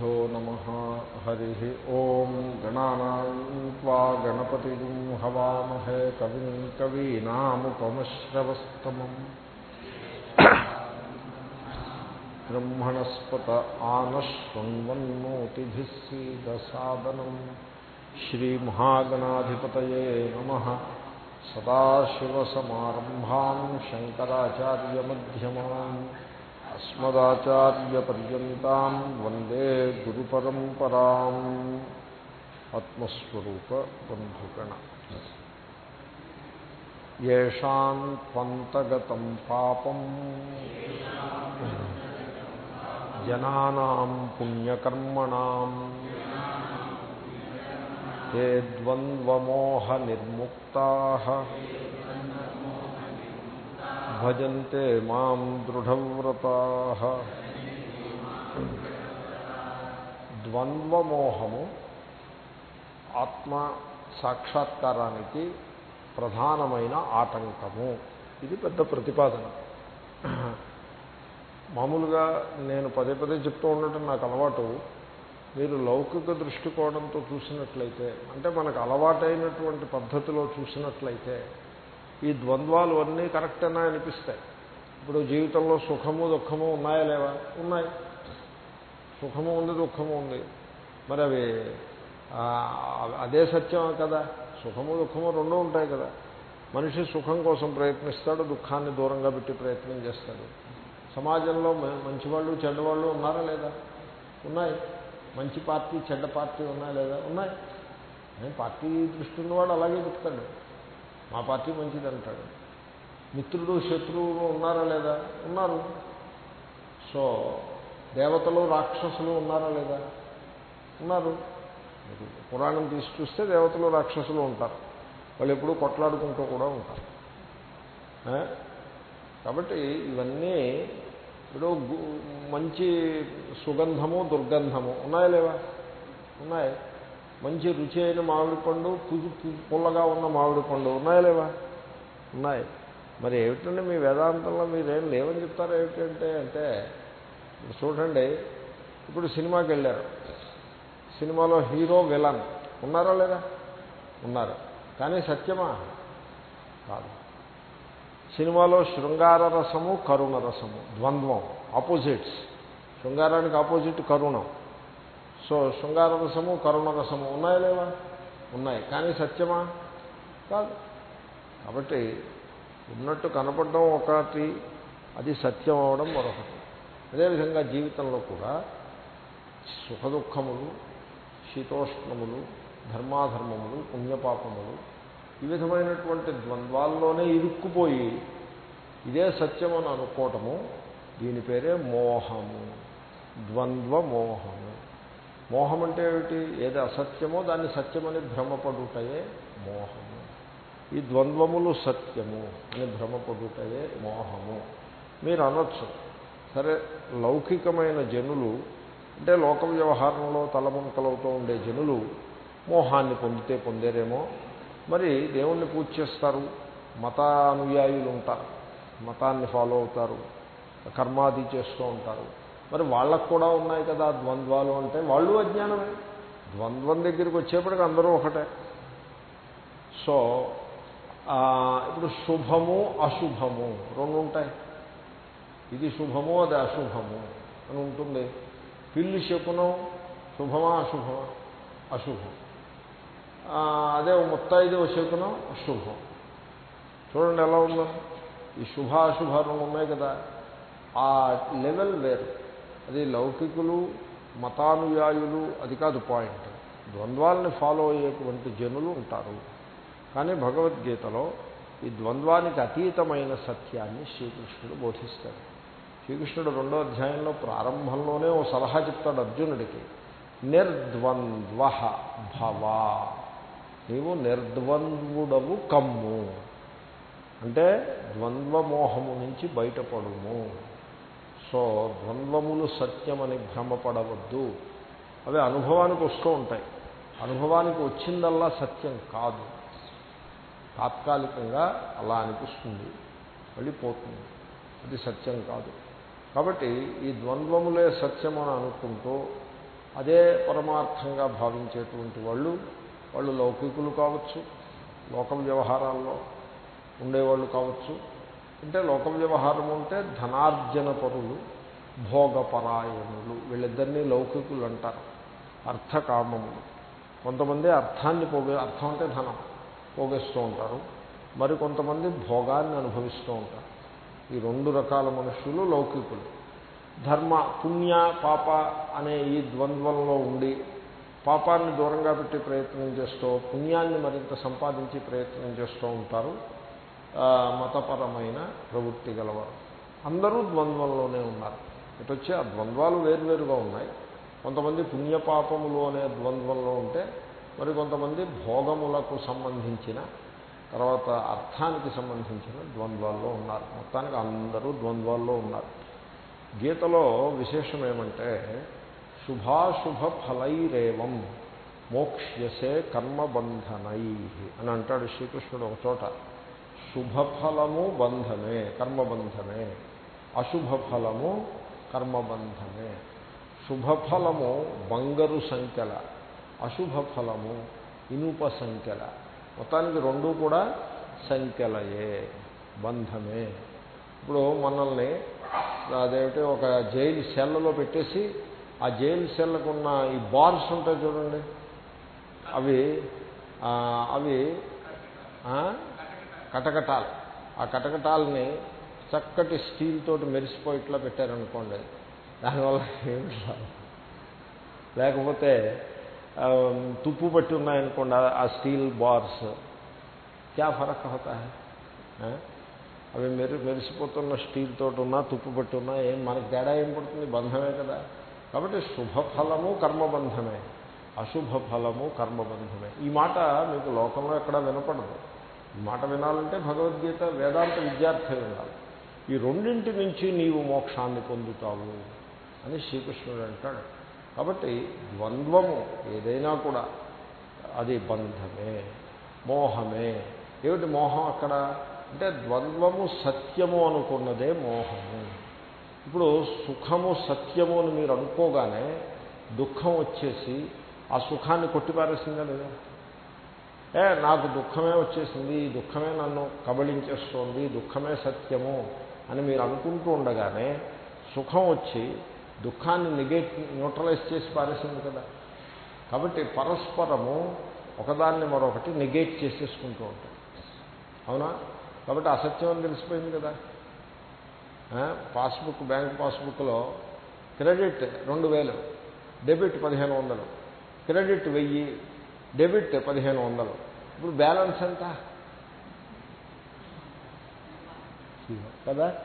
श्रीगुरुभ्यो नमः हरिः ॐ गणानान्त्वा गणपतिं हवामहे कविं कवीनामुपमश्रवस्तमम् ब्रह्मणस्पत आनश्वन्वन्नोतिभिः सीदसादनम् श्रीमहागणाधिपतये नमः सदाशिवसमारम्भाम् शङ्कराचार्यमध्यमान् अस्मदाचार्यपर्यन्ताम् वन्दे गुरुपरम्पराम् आत्मस्वरूपबन्धुगण येषाम् त्वन्तगतम् पापम् जनानाम् पुण्यकर्मणाम् ते द्वन्द्वमोहनिर्मुक्ताः భజంతే మాం దృఢవ్రతా. ద్వంద్వమోహము ఆత్మ సాక్షాత్కారానికి ప్రధానమైన ఆటంకము. ఇది పెద్ద ప్రతిపాదన. మామూలుగా నేను పదే పదే చెప్తూ ఉండటం నాకు అలవాటు. మీరు లౌకిక దృష్టికోణంతో చూసినట్లయితే అంటే మనకు అలవాటైనటువంటి పద్ధతిలో చూసినట్లయితే ఈ ద్వంద్వాలు అన్నీ కరెక్టేనా అనిపిస్తాయి. ఇప్పుడు జీవితంలో సుఖము దుఃఖము ఉన్నాయా లేవా? ఉన్నాయి. సుఖము ఉంది దుఃఖము ఉంది. మరి అవి అదే సత్యం కదా. సుఖము దుఃఖము రెండూ ఉంటాయి కదా. మనిషి సుఖం కోసం ప్రయత్నిస్తాడు దుఃఖాన్ని దూరంగా పెట్టి ప్రయత్నం చేస్తాడు. సమాజంలో మంచివాళ్ళు చెడ్డవాళ్ళు ఉన్నారా లేదా? ఉన్నాయి. మంచి పార్టీ చెడ్డ పార్టీ ఉన్నాయా లేదా? ఉన్నాయి. పార్టీ దృష్టి ఉన్నవాడు అలాగే చెప్తాడు మా పార్టీ మంచిది అంటాడు మిత్రుడు శత్రువులు ఉన్నారా లేదా? ఉన్నారు. సో దేవతలు రాక్షసులు ఉన్నారా లేదా? ఉన్నారు. పురాణం తీసి చూస్తే దేవతలు రాక్షసులు ఉంటారు. వాళ్ళు ఎప్పుడూ కొట్లాడుకుంటూ కూడా ఉంటారు. కాబట్టి ఇవన్నీ ఇప్పుడు మంచి సుగంధము దుర్గంధము. ఉన్నాయా లేవా? ఉన్నాయి. మంచి రుచి అయిన మామిడి పండు పుజు పుల్లగా ఉన్న మామిడి పండు ఉన్నాయా లేవా? ఉన్నాయి. మరి ఏమిటంటే మీ వేదాంతంలో మీరేం లేవని చెప్తారు ఏమిటంటే అంటే చూడండి ఇప్పుడు సినిమాకి వెళ్ళారు. సినిమాలో హీరో విలన్ ఉన్నారా లేదా? ఉన్నారు. కానీ సత్యమా? కాదు. సినిమాలో శృంగార రసము కరుణ రసము ద్వంద్వం ఆపోజిట్స్ శృంగారానికి ఆపోజిట్ కరుణం. సో శృంగార రసము కరుణ రసము ఉన్నాయా లేవా? ఉన్నాయి. కానీ సత్యమా? కాదు. కాబట్టి ఉన్నట్టు కనపడడం ఒకటి అది సత్యం అవడం మరొకటి. అదేవిధంగా జీవితంలో కూడా సుఖదుఖములు శీతోష్ణములు ధర్మాధర్మములు పుణ్యపాపములు ఈ విధమైనటువంటి ద్వంద్వాల్లోనే ఇరుక్కుపోయి ఇదే సత్యం అని అనుకోవటము దీని పేరే మోహము. ద్వంద్వ మోహము మోహం అంటే ఏమిటి? ఏది అసత్యమో దాన్ని సత్యమని భ్రమపడుటయే మోహము. ఈ ద్వంద్వములు సత్యము అని భ్రమపడుటయే మోహము. మీరు అనొచ్చు సరే లౌకికమైన జనులు అంటే లోక వ్యవహారంలో తలమునకలవుతూ ఉండే జనులు మోహాన్ని పొందితే పొందేరేమో. మరి దేవుణ్ణి పూజ చేస్తారు మతానుయాయులు ఉంటారు మతాన్ని ఫాలో అవుతారు కర్మాది చేస్తూ ఉంటారు. మరి వాళ్ళకు కూడా ఉన్నాయి కదా ద్వంద్వాలు అంటే వాళ్ళు అజ్ఞానమే. ద్వంద్వం దగ్గరికి వచ్చేప్పటికి అందరూ ఒకటే. సో ఇప్పుడు శుభము అశుభము రెండు ఉంటాయి. ఇది శుభము అది అశుభము అని ఉంటుంది. పిల్లి శకునం శుభమా అశుభమా? అశుభం. అదే ముత్తైదు శకునం అశుభం. చూడండి ఎలా ఉందో. ఈ శుభ అశుభ రెండు ఉన్నాయి కదా. ఆ లెవెల్ వేరు. అది లౌకికులు మతానుయాయులు అది కాదు పాయింట్. ద్వంద్వాలని ఫాలో అయ్యేటువంటి జనులు ఉంటారు. కానీ భగవద్గీతలో ఈ ద్వంద్వానికి అతీతమైన సత్యాన్ని శ్రీకృష్ణుడు బోధిస్తాడు. శ్రీకృష్ణుడు రెండో అధ్యాయంలో ప్రారంభంలోనే ఓ సలహా చెప్తాడు అర్జునుడికి. నిర్ద్వంద్వ భవ. నీవు నిర్ద్వంద్వుడవు కమ్ము. అంటే ద్వంద్వమోహము నుంచి బయటపడుము. సో ద్వంద్వములు సత్యమని భ్రమపడవద్దు. అవి అనుభవానికి వస్తూ ఉంటాయి. అనుభవానికి వచ్చిందల్లా సత్యం కాదు. తాత్కాలికంగా అలా అనిపిస్తుంది. మళ్ళీ పోతుంది. అది సత్యం కాదు. కాబట్టి ఈ ద్వంద్వములే సత్యం అని అనుకుంటూ అదే పరమార్థంగా భావించేటువంటి వాళ్ళు వాళ్ళు లౌకికులు కావచ్చు లోక వ్యవహారాల్లో ఉండేవాళ్ళు కావచ్చు అంటే లోక వ్యవహారం ఉంటే ధనార్జన పరులు భోగపరాయణులు వీళ్ళిద్దరినీ లౌకికులు అంటారు అర్థకామములు. కొంతమంది అర్థాన్ని పోగే అర్థం అంటే ధనం పోగేస్తూ ఉంటారు మరి కొంతమంది భోగాన్ని అనుభవిస్తూ ఉంటారు. ఈ రెండు రకాల మనుషులు లౌకికులు. ధర్మ పుణ్య పాప అనే ఈ ద్వంద్వంలో ఉండి పాపాన్ని దూరంగా పెట్టి ప్రయత్నం చేస్తూ పుణ్యాన్ని మరింత సంపాదించి ప్రయత్నం చేస్తూ ఉంటారు. మతపరమైన ప్రవృత్తి గలవారు. అందరూ ద్వంద్వంలోనే ఉన్నారు. ఇటు వచ్చి ఆ ద్వంద్వాలు వేరువేరుగా ఉన్నాయి. కొంతమంది పుణ్యపాపములు అనే ద్వంద్వంలో ఉంటే మరి కొంతమంది భోగములకు సంబంధించిన తర్వాత అర్థానికి సంబంధించిన ద్వంద్వాల్లో ఉన్నారు. మొత్తానికి అందరూ ద్వంద్వాల్లో ఉన్నారు. గీతలో విశేషం ఏమంటే శుభాశుభ ఫలైరేవం మోక్ష్యసే కర్మబంధనై అని అంటాడు శ్రీకృష్ణుడు ఒక చోట. శుభఫలము బంధమే కర్మబంధమే. అశుభఫలము కర్మబంధమే. శుభఫలము బంగరు సంఖ్యల అశుభఫలము ఇనుప సంఖ్యల. మొత్తానికి రెండు కూడా సంఖ్యలయే బంధమే. ఇప్పుడు మనల్ని అదేమిటి ఒక జైలు సెల్లలో పెట్టేసి ఆ జైలు సెల్లకున్న ఈ బార్స్ ఉంటాయి చూడండి. అవి అవి కటకటాలు. ఆ కటకటాలని చక్కటి స్టీల్ తోటి మెరిసిపోయిట్లా పెట్టారనుకోండి దానివల్ల ఏమి లేకపోతే తుప్పు పట్టి ఉన్నాయనుకోండి ఆ స్టీల్ బార్స్. క్యా ఫరక్ హోతా అవి మెరి మెరిసిపోతున్న స్టీల్ తోటి ఉన్నా తుప్పు పట్టి ఉన్నా ఏం మనకి తేడా ఏం పడుతుంది? బంధమే కదా. కాబట్టి శుభఫలము కర్మబంధమే. అశుభ ఫలము కర్మబంధమే. ఈ మాట మీకు లోకంలో ఎక్కడ వినపడదు. మాట వినాలంటే భగవద్గీత వేదాంత విద్యార్థి వినాలి. ఈ రెండింటి నుంచి నీవు మోక్షాన్ని పొందుతావు అని శ్రీకృష్ణుడు అంటాడు. కాబట్టి ద్వంద్వము ఏదైనా కూడా అది బంధమే మోహమే. ఏమిటి మోహం అక్కడ? అంటే ద్వంద్వము సత్యము అనుకున్నదే మోహము. ఇప్పుడు సుఖము సత్యము అని మీరు అనుకోగానే దుఃఖం వచ్చేసి ఆ సుఖాన్ని కొట్టిపారేసిందా లేదా? ఏ నాకు దుఃఖమే వచ్చేసింది ఈ దుఃఖమే నన్ను కబళించేస్తోంది దుఃఖమే సత్యము అని మీరు అనుకుంటూ ఉండగానే సుఖం వచ్చి దుఃఖాన్ని నెగేట్ న్యూట్రలైజ్ చేసి పారేసింది కదా. కాబట్టి పరస్పరము ఒకదాన్ని మరొకటి నెగేట్ చేసేసుకుంటూ ఉంటాం అవునా? కాబట్టి అసత్యం అని తెలిసిపోయింది కదా. పాస్బుక్ బ్యాంక్ పాస్బుక్లో క్రెడిట్ రెండు వేలు డెబిట్ పదిహేను వందలు క్రెడిట్ వెయ్యి డెబిట్ పదిహేను వందలు. ఇప్పుడు బ్యాలెన్స్ ఎంత? కదా?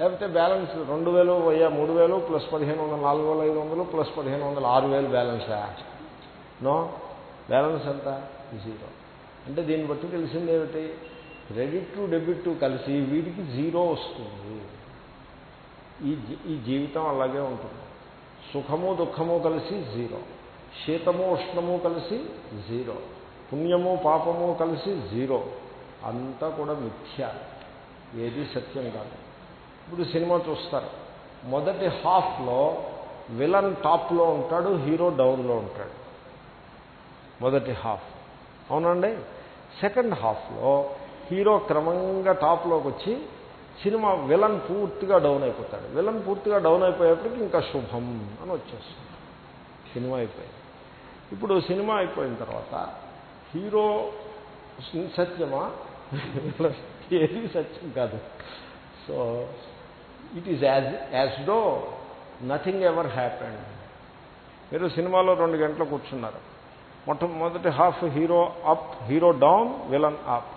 లేకపోతే బ్యాలెన్స్ రెండు వేలు అయ్యా మూడు వేలు ప్లస్ పదిహేను వందలు నాలుగు వేల ఐదు వందలు ప్లస్ పదిహేను వందలు ఆరు వేలు బ్యాలెన్సా నో? బ్యాలెన్స్ ఎంత? జీరో. అంటే దీన్ని బట్టి తెలిసింది ఏమిటి? క్రెడిట్ డెబిట్ కలిసి వీటికి జీరో వస్తుంది. ఈ ఈ జీవితం అలాగే ఉంటుంది. సుఖము దుఃఖము కలిసి జీరో. శీతము ఉష్ణము కలిసి జీరో. పుణ్యము పాపము కలిసి జీరో. అంతా కూడా మిథ్య. ఏది సత్యం కాదు. ఇప్పుడు సినిమా చూస్తారు. మొదటి హాఫ్లో విలన్ టాప్లో ఉంటాడు హీరో డౌన్లో ఉంటాడు. మొదటి హాఫ్. అవునండి? సెకండ్ హాఫ్లో హీరో క్రమంగా టాప్లోకి వచ్చి సినిమా విలన్ పూర్తిగా డౌన్ అయిపోతాడు. విలన్ పూర్తిగా డౌన్ అయిపోయేప్పటికి ఇంకా శుభం అని వచ్చేస్తుంది. సినిమా అయిపోయింది. ఇప్పుడు సినిమా అయిపోయిన తర్వాత హీరో సత్యమా? ఏది సత్యం కాదు. So it is as as do nothing ever happened మీరు సినిమాలో రెండు గంటలు కూర్చున్నారు. మొట్టమొదటి half hero up hero down villain up.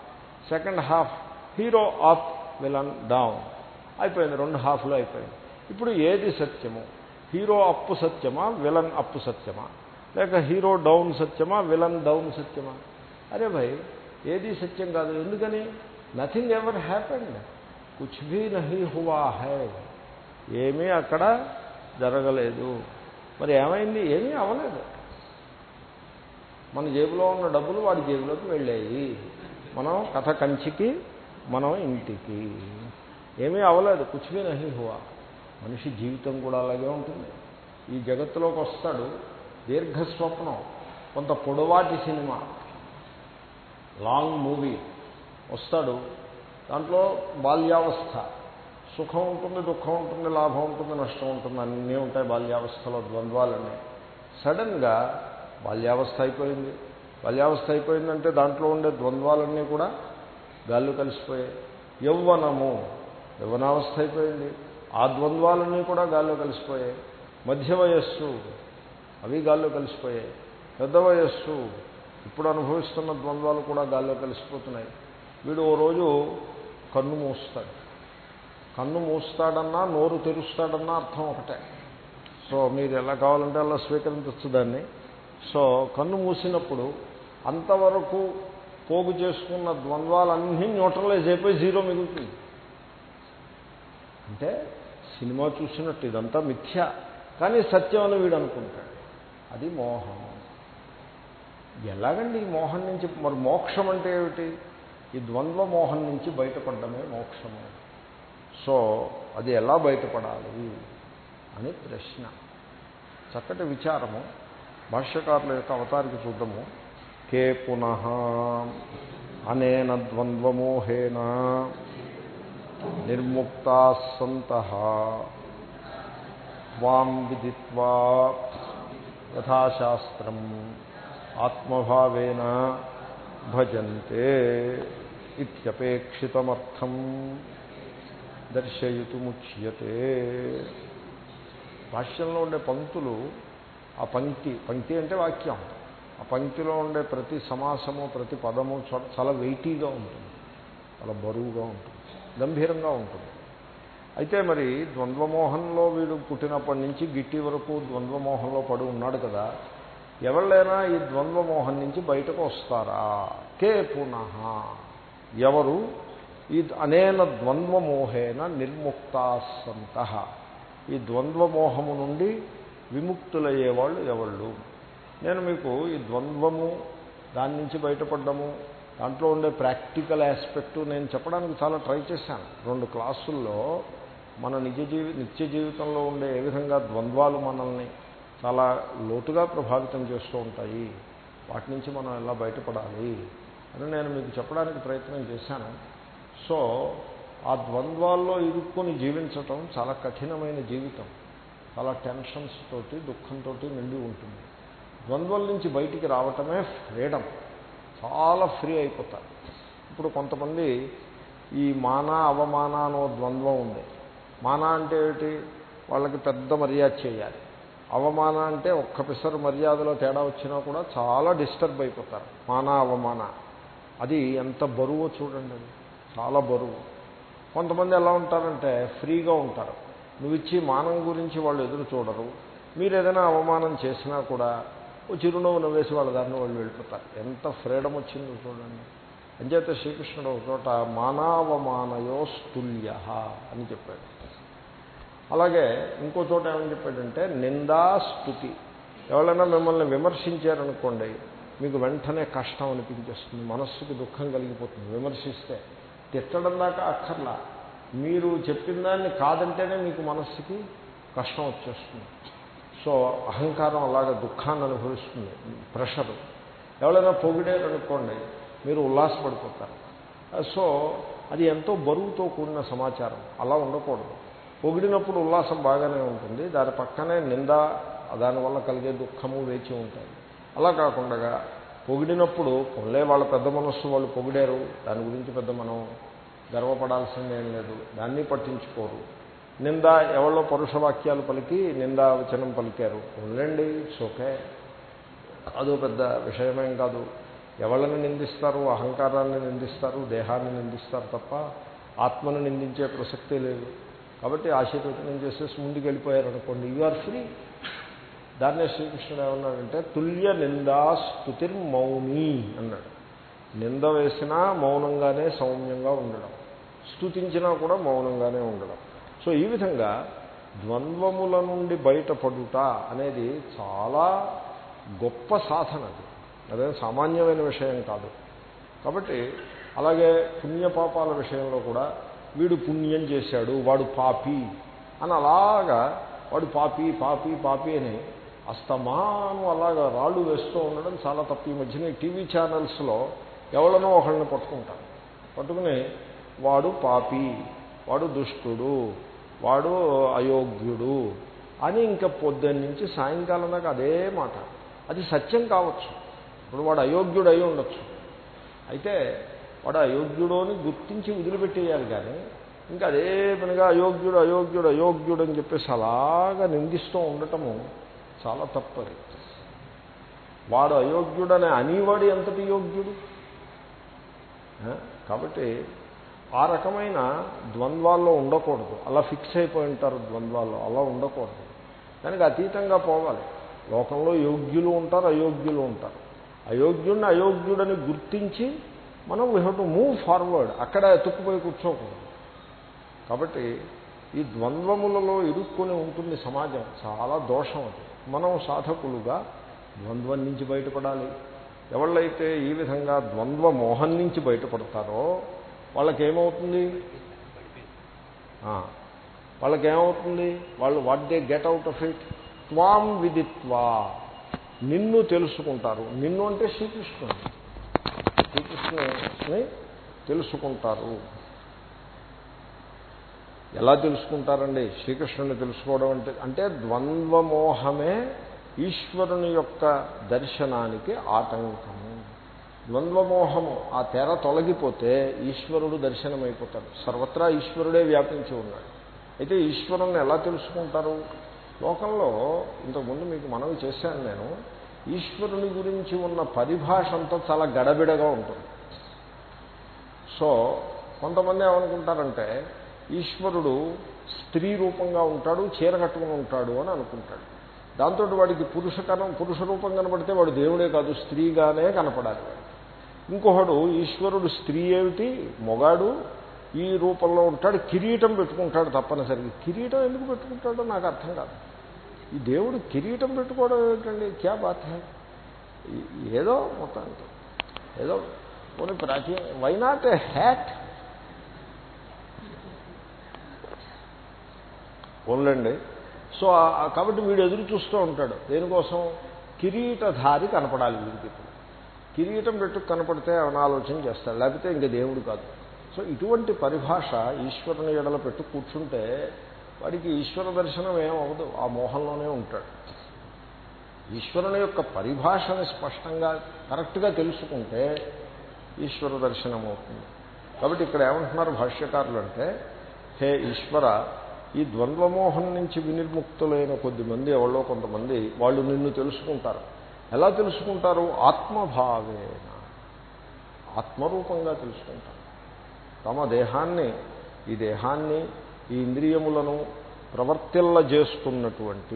Second half hero up villain down. అయిపోయింది రెండు హాఫ్లో అయిపోయింది. ఇప్పుడు ఏది సత్యము? హీరో అప్పు సత్యమా విలన్ అప్పు సత్యమా? లేక హీరో డౌన్ సత్యమా విలన్ డౌన్ సత్యమా? అరే భయ్ ఏది సత్యం కాదు. ఎందుకని? నథింగ్ ఎవర్ హ్యాపెండ్ కుచ్ భీ నహీ హువా హై. ఏమీ అక్కడ జరగలేదు. మరి ఏమైంది? ఏమీ అవలేదు మన జేబులో ఉన్న డబ్బులు వాడి జేబులోకి వెళ్ళాయి. మనం కథ కంచికి మనం ఇంటికి. ఏమీ అవలేదు కుచ్చువే నహి హువా. మనిషి జీవితం కూడా అలాగే ఉంటుంది. ఈ జగత్తులోకి వస్తాడు. దీర్ఘస్వప్నం. కొంత పొడవాటి సినిమా. Long movie. వస్తాడు. దాంట్లో బాల్యావస్థ. సుఖం ఉంటుంది దుఃఖం ఉంటుంది లాభం ఉంటుంది నష్టం ఉంటుంది అన్నీ ఉంటాయి బాల్యావస్థలో ద్వంద్వాలన్నీ సడన్గా బాల్యావస్థ అయిపోయింది. బాల్యావస్థ అయిపోయిందంటే దాంట్లో ఉండే ద్వంద్వాలన్నీ కూడా గాల్లో కలిసిపోయాయి. యౌవనము యౌవనావస్థ అయిపోయింది. ఆ ద్వంద్వాలన్నీ కూడా గాల్లో కలిసిపోయాయి. మధ్య వయస్సు అవి గాల్లో కలిసిపోయాయి. పెద్ద వయస్సు. ఇప్పుడు అనుభవిస్తున్న ద్వంద్వాలు కూడా గాల్లో కలిసిపోతున్నాయి. వీడు ఓ రోజు కన్ను మూస్తాడు. కన్ను మూస్తాడన్నా నోరు తెరుస్తాడన్నా అర్థం ఒకటే. సో మీరు ఎలా కావాలంటే అలా స్వీకరించచ్చు దాన్ని. సో కన్ను మూసినప్పుడు అంతవరకు పోగు చేసుకున్న ద్వంద్వాలన్నీ న్యూట్రలైజ్ అయిపోయి జీరో మిగులుతుంది. అంటే సినిమా చూసినట్టు ఇదంతా మిథ్య. కానీ సత్యం అని వీడు అనుకుంటాడు. అది మోహం. ఎలాగండి ఈ మోహం నుంచి మరి మోక్షం అంటే ఏమిటి? ఈ ద్వంద్వ మోహం నుంచి బయటపడడమే మోక్షము. సో అది ఎలా బయటపడాలి? అని ప్రశ్న. చక్కటి విచారము. భాష్యకారుల యొక్క అవతారికి చూద్దాము. కే పునః అనేన ద్వంద్వమోహేన నిర్ముక్తా సంత వాం విదిత్వా యథాశాస్త్రం ఆత్మభావేన భజంతే ఇత్యపేక్షితమర్థం. దర్శయుతుముచ్యతే భాష్యంలో ఉండే పంక్తులు ఆ పంక్తి పంక్తి అంటే వాక్యం. ఆ పంక్తిలో ఉండే ప్రతి సమాసము ప్రతి పదము చాలా వెయిటీగా ఉంటుంది. చాలా బరువుగా ఉంటుంది. గంభీరంగా ఉంటుంది. అయితే మరి ద్వంద్వమోహంలో వీడు పుట్టినప్పటి నుంచి గిట్టి వరకు ద్వంద్వమోహంలో పడి ఉన్నాడు కదా ఎవళ్ళైనా ఈ ద్వంద్వమోహం నుంచి బయటకు వస్తారా? కే పునః? ఎవరు? ఈ అనేన ద్వంద్వమోహేన నిర్ముక్తాసంత ఈ ద్వంద్వమోహము నుండి విముక్తులయ్యేవాళ్ళు ఎవళ్ళు? నేను మీకు ఈ ద్వంద్వము దాని నుంచి బయటపడ్డము దాంట్లో ఉండే ప్రాక్టికల్ ఆస్పెక్టు నేను చెప్పడానికి చాలా ట్రై చేశాను. రెండు క్లాసుల్లో మన నిజ జీవి నిత్య జీవితంలో ఉండే ఏ విధంగా ద్వంద్వాలు మనల్ని చాలా లోతుగా ప్రభావితం చేస్తూ ఉంటాయి వాటి నుంచి మనం ఎలా బయటపడాలి అని నేను మీకు చెప్పడానికి ప్రయత్నం చేశాను. సో ఆ ద్వంద్వాల్లో ఇరుక్కొని జీవించటం చాలా కఠినమైన జీవితం. చాలా టెన్షన్స్ తోటి దుఃఖంతో నిండి ఉంటుంది. ద్వంద్వల నుంచి బయటికి రావటమే ఫ్రీడమ్. చాలా ఫ్రీ అయిపోతారు. ఇప్పుడు కొంతమంది ఈ మాన అవమాన అనో ద్వంద్వం ఉంది. మాన అంటే ఏమిటి? వాళ్ళకి పెద్ద మర్యాద చేయాలి. అవమాన అంటే ఒక్క పిసరు మర్యాదలో తేడా వచ్చినా కూడా చాలా డిస్టర్బ్ అయిపోతారు. మాన అవమాన. అది ఎంత బరువో చూడండి. అది చాలా బరువు. కొంతమంది ఎలా ఉంటారంటే ఫ్రీగా ఉంటారు. నువ్వు ఇచ్చి మానం గురించి వాళ్ళు ఎదురు చూడరు. మీరు ఏదైనా అవమానం చేసినా కూడా ఓ చిరునవ్వు నవ్వేసి వాళ్ళ దారిని వాళ్ళు వెళ్ళిపోతారు. ఎంత ఫ్రీడమ్ వచ్చిందో చూడండి. అంచేత శ్రీకృష్ణుడు ఒక చోట మానావమానయోస్తుల్య అని చెప్పాడు. అలాగే ఇంకో చోట ఏమని చెప్పాడంటే నిందా స్థుతి ఎవరైనా మిమ్మల్ని విమర్శించారనుకోండి మీకు వెంటనే కష్టం అనిపించేస్తుంది మనస్సుకి దుఃఖం కలిగిపోతుంది. విమర్శిస్తే తిట్టడం దాకా అక్కర్లా. మీరు చెప్పిన దాన్ని కాదంటేనే మీకు మనస్సుకి కష్టం వచ్చేస్తుంది. సో అహంకారం అలాగే దుఃఖాన్ని అనుభవిస్తుంది. ప్రెషరు. ఎవరైనా పొగిడారనుకోండి మీరు ఉల్లాసపడిపోతారు. సో అది ఎంతో బరువుతో కూడిన సమాచారం. అలా ఉండకూడదు. పొగిడినప్పుడు ఉల్లాసం బాగానే ఉంటుంది. దాని పక్కనే నింద దానివల్ల కలిగే దుఃఖము వేచి ఉంటాయి. అలా కాకుండా పొగిడినప్పుడు పొంలే వాళ్ళ పెద్ద మనస్సు వాళ్ళు పొగిడారు. దాని గురించి పెద్ద మనం గర్వపడాల్సింది లేదు. దాన్ని పట్టించుకోరు. నింద ఎవరో పరుష వాక్యాలు పలికి నిందా వచనం పలికారు. ఉండండి ఓకే అదో పెద్ద విషయమేం కాదు. ఎవరిని నిందిస్తారు? అహంకారాన్ని నిందిస్తారు దేహాన్ని నిందిస్తారు తప్ప ఆత్మను నిందించే ప్రసక్తే లేదు. కాబట్టి ఆశీర్వచనం చేసేసి ముందుకు వెళ్ళిపోయారనుకోండి యు ఆర్ ఫ్రీ దాన్నే శ్రీకృష్ణుడు ఏమన్నాడంటే తుల్య నిందా స్తుతిర్మౌని అన్నాడు. నింద వేసినా మౌనంగానే సౌమ్యంగా ఉండడం. స్తుతించినా కూడా మౌనంగానే ఉండడం. సో ఈ విధంగా ద్వంద్వముల నుండి బయటపడుట అనేది చాలా గొప్ప సాధన అది. అదే సామాన్యమైన విషయం కాదు. కాబట్టి అలాగే పుణ్యపాపాల విషయంలో కూడా వీడు పుణ్యం చేశాడు వాడు పాపి అని అలాగా వాడు పాపి పాపి పాపి అని అస్తమానం అలాగా రాళ్ళు వేస్తూ ఉండడం చాలా తప్పు. ఈ మధ్యన టీవీ ఛానల్స్లో ఎవడనో ఒకళ్ళని పట్టుకుంటారు. పట్టుకుని వాడు పాపి వాడు దుష్టుడు వాడు అయోగ్యుడు అని ఇంకా పొద్దున్న నుంచి సాయంకాలం దాకా అదే మాట. అది సత్యం కావచ్చు. ఇప్పుడు వాడు అయోగ్యుడు అయి ఉండొచ్చు. అయితే వాడు అయోగ్యుడు అని గుర్తించి వదిలిపెట్టేయాలి కానీ ఇంకా అదే పనిగా అయోగ్యుడు అయోగ్యుడు అయోగ్యుడు అని చెప్పేసి అలాగా నిందిస్తూ ఉండటము చాలా తప్పది. వాడు అయోగ్యుడని అనేవాడు ఎంతటి యోగ్యుడు? కాబట్టి ఆ రకమైన ద్వంద్వాల్లో ఉండకూడదు. అలా ఫిక్స్ అయిపోయి ఉంటారు ద్వంద్వాల్లో అలా ఉండకూడదు. దానికి అతీతంగా పోవాలి. లోకంలో యోగ్యులు ఉంటారు అయోగ్యులు ఉంటారు. అయోగ్యుడిని అయోగ్యుడని గుర్తించి మనం we have to move forward అక్కడ ఎత్తుక్కుపోయి కూర్చోకూడదు. కాబట్టి ఈ ద్వంద్వములలో ఇరుక్కుని ఉంటుంది సమాజం. చాలా దోషం అది. మనం సాధకులుగా ద్వంద్వం నుంచి బయటపడాలి. ఎవళ్ళైతే ఈ విధంగా ద్వంద్వ మోహం నుంచి బయటపడతారో వాళ్ళకేమవుతుంది? వాళ్ళకేమవుతుంది? వాళ్ళు what they get out of it త్వాం విదిత్వా. నిన్ను తెలుసుకుంటారు. నిన్ను అంటే శ్రీకృష్ణుడు. శ్రీకృష్ణుని తెలుసుకుంటారు. ఎలా తెలుసుకుంటారండి? శ్రీకృష్ణుని తెలుసుకోవడం అంటే అంటే ద్వంద్వమోహమే ఈశ్వరుని యొక్క దర్శనానికి ఆటంకము. ద్వంద్వమోహము ఆ తెర తొలగిపోతే ఈశ్వరుడు దర్శనమైపోతాడు. సర్వత్రా ఈశ్వరుడే వ్యాపించి ఉన్నాడు. అయితే ఈశ్వరుణ్ణి ఎలా తెలుసుకుంటారు? లోకంలో ఇంతకుముందు మీకు మనవి చేశాను నేను. ఈశ్వరుని గురించి ఉన్న పరిభాష అంతా చాలా గడబిడగా ఉంటుంది. సో కొంతమంది ఏమనుకుంటారంటే ఈశ్వరుడు స్త్రీ రూపంగా ఉంటాడు చీర కట్టుకుని ఉంటాడు అని అనుకుంటాడు. దాంతో వాడికి పురుష కనం పురుష రూపం కనపడితే వాడు దేవుడే కాదు స్త్రీగానే కనపడాలి. వాడు ఇంకొకడు ఈశ్వరుడు స్త్రీ ఏమిటి? మొగాడు. ఈ రూపంలో ఉంటాడు కిరీటం పెట్టుకుంటాడు తప్పనిసరిగా. కిరీటం ఎందుకు పెట్టుకుంటాడో నాకు అర్థం కాదు. ఈ దేవుడు కిరీటం పెట్టుకోవడం ఏమిటండి? క్యా బాత్ హై? ఏదో మొత్తానికి ఏదో కొన్ని ప్రాచీన వై నాట్ ఏ హ్యాట్ పోన్లండి సో ఆ- కాబట్టి వీడు ఎదురు చూస్తూ ఉంటాడు. దేనికోసం? కిరీటధారి కనపడాలి వీడికి కిరీటం పెట్టు కనపడితే ఏమైనా ఆలోచన చేస్తాడు. లేకపోతే ఇంక దేవుడు కాదు. సో ఇటువంటి పరిభాష ఈశ్వరుని ఎడల పెట్టు కూర్చుంటే వాడికి ఈశ్వర దర్శనం ఏమవదు ఆ మోహంలోనే ఉంటాడు. ఈశ్వరుని యొక్క పరిభాషని స్పష్టంగా కరెక్ట్గా తెలుసుకుంటే ఈశ్వర దర్శనం అవుతుంది. కాబట్టి ఇక్కడ ఏమంటున్నారు భాష్యకారులు అంటే హే ఈశ్వర ఈ ద్వంద్వమోహం నుంచి వినిర్ముక్తులైన కొద్దిమంది ఎవరో కొంతమంది వాళ్ళు నిన్ను తెలుసుకుంటారు. ఎలా తెలుసుకుంటారు? ఆత్మభావేన. ఆత్మరూపంగా తెలుసుకుంటారు. తమ దేహాన్ని ఈ దేహాన్ని ఈ ఇంద్రియములను ప్రవర్తిల్ల చేస్తున్నటువంటి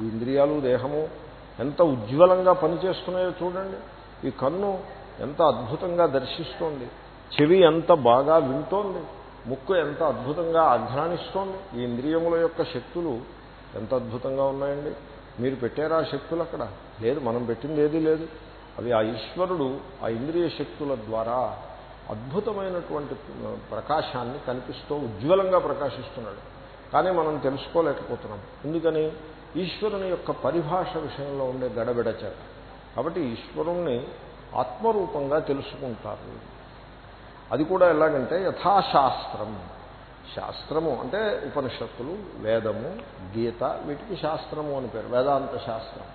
ఈ ఇంద్రియాలు దేహము ఎంత ఉజ్వలంగా పనిచేస్తున్నాయో చూడండి. ఈ కన్ను ఎంత అద్భుతంగా దర్శిస్తోంది. చెవి ఎంత బాగా వింటోంది. ముక్కు ఎంత అద్భుతంగా ఆఘ్రానిస్తోంది ఈ ఇంద్రియముల యొక్క శక్తులు ఎంత అద్భుతంగా ఉన్నాయండి. మీరు పెట్టారా ఆ శక్తులు అక్కడ? లేదు మనం పెట్టింది ఏదీ లేదు. అవి ఆ ఈశ్వరుడు ఆ ఇంద్రియ శక్తుల ద్వారా అద్భుతమైనటువంటి ప్రకాశాన్ని కనిపిస్తూ ఉజ్వలంగా ప్రకాశిస్తున్నాడు. కానీ మనం తెలుసుకోలేకపోతున్నాం. ఎందుకని? ఈశ్వరుని యొక్క పరిభాష విషయంలో ఉండే గడబిడ చేత. కాబట్టి ఈశ్వరుణ్ణి ఆత్మరూపంగా తెలుసుకుంటారు. అది కూడా ఎలాగంటే యథాశాస్త్రం. శాస్త్రము అంటే ఉపనిషత్తులు వేదము గీత వీటికి శాస్త్రము అని పేరు. వేదాంత శాస్త్రం.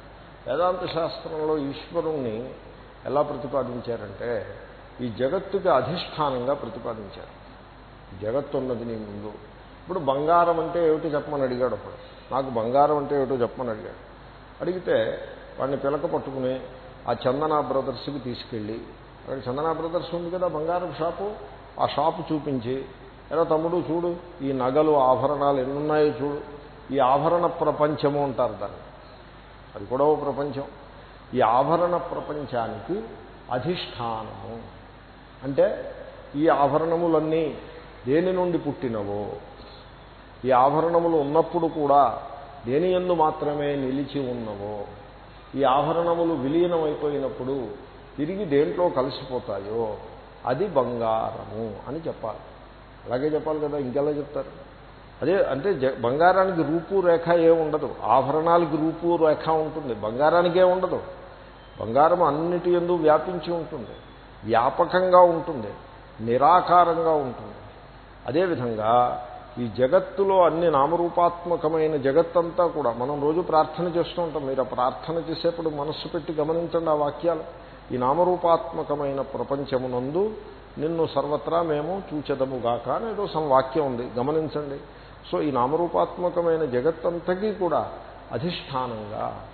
వేదాంత శాస్త్రంలో ఈశ్వరుణ్ణి ఎలా ప్రతిపాదించారంటే ఈ జగత్తుకి అధిష్టానంగా ప్రతిపాదించారు. జగత్తు ఉన్నది నీ ముందు. ఇప్పుడు బంగారం అంటే ఏమిటో చెప్పమని అడిగాడు ఒకడు నాకు బంగారం అంటే ఏమిటో చెప్పమని అడిగాడు. అడిగితే వాడిని పిలక పట్టుకుని ఆ చందన బ్రదర్స్కి తీసుకెళ్ళి అక్కడ చందన బ్రదర్స్ ఉంది కదా బంగారం షాపు ఆ షాపు చూపించి ఎలా తమ్ముడు చూడు ఈ నగలు ఆభరణాలు ఎన్నున్నాయో చూడు. ఈ ఆభరణ ప్రపంచము అంటారు దాన్ని. అది కూడా ఓ ప్రపంచం. ఈ ఆభరణ ప్రపంచానికి అధిష్టానము. అంటే ఈ ఆభరణములన్నీ దేని నుండి పుట్టినవో ఈ ఆభరణములు ఉన్నప్పుడు కూడా దేని ఎందు మాత్రమే నిలిచి ఉన్నవో ఈ ఆభరణములు విలీనమైపోయినప్పుడు తిరిగి దేంట్లో కలిసిపోతాయో అది బంగారము అని చెప్పాలి. అలాగే చెప్పాలి కదా ఇంకెలా చెప్తారు? అదే అంటే జ బంగారానికి రూపు రేఖ ఏ ఉండదు. ఆభరణాలకి రూపు రేఖ ఉంటుంది. బంగారానికే ఉండదు. బంగారం అన్నిటి ఎందు వ్యాపించి ఉంటుంది. వ్యాపకంగా ఉంటుంది నిరాకారంగా ఉంటుంది. అదేవిధంగా ఈ జగత్తులో అన్ని నామరూపాత్మకమైన జగత్తంతా కూడా మనం రోజు ప్రార్థన చేస్తూ ఉంటాం. మీరు ఆ ప్రార్థన చేసేప్పుడు మనస్సు పెట్టి గమనించండి ఆ వాక్యాలు. ఈ నామరూపాత్మకమైన ప్రపంచమునందు నిన్ను సర్వత్రా మేము చూచెదముగాక అనేదో సం వాక్యం ఉంది. గమనించండి. సో ఈ నామరూపాత్మకమైన జగత్తంతకీ కూడా అధిష్టానంగా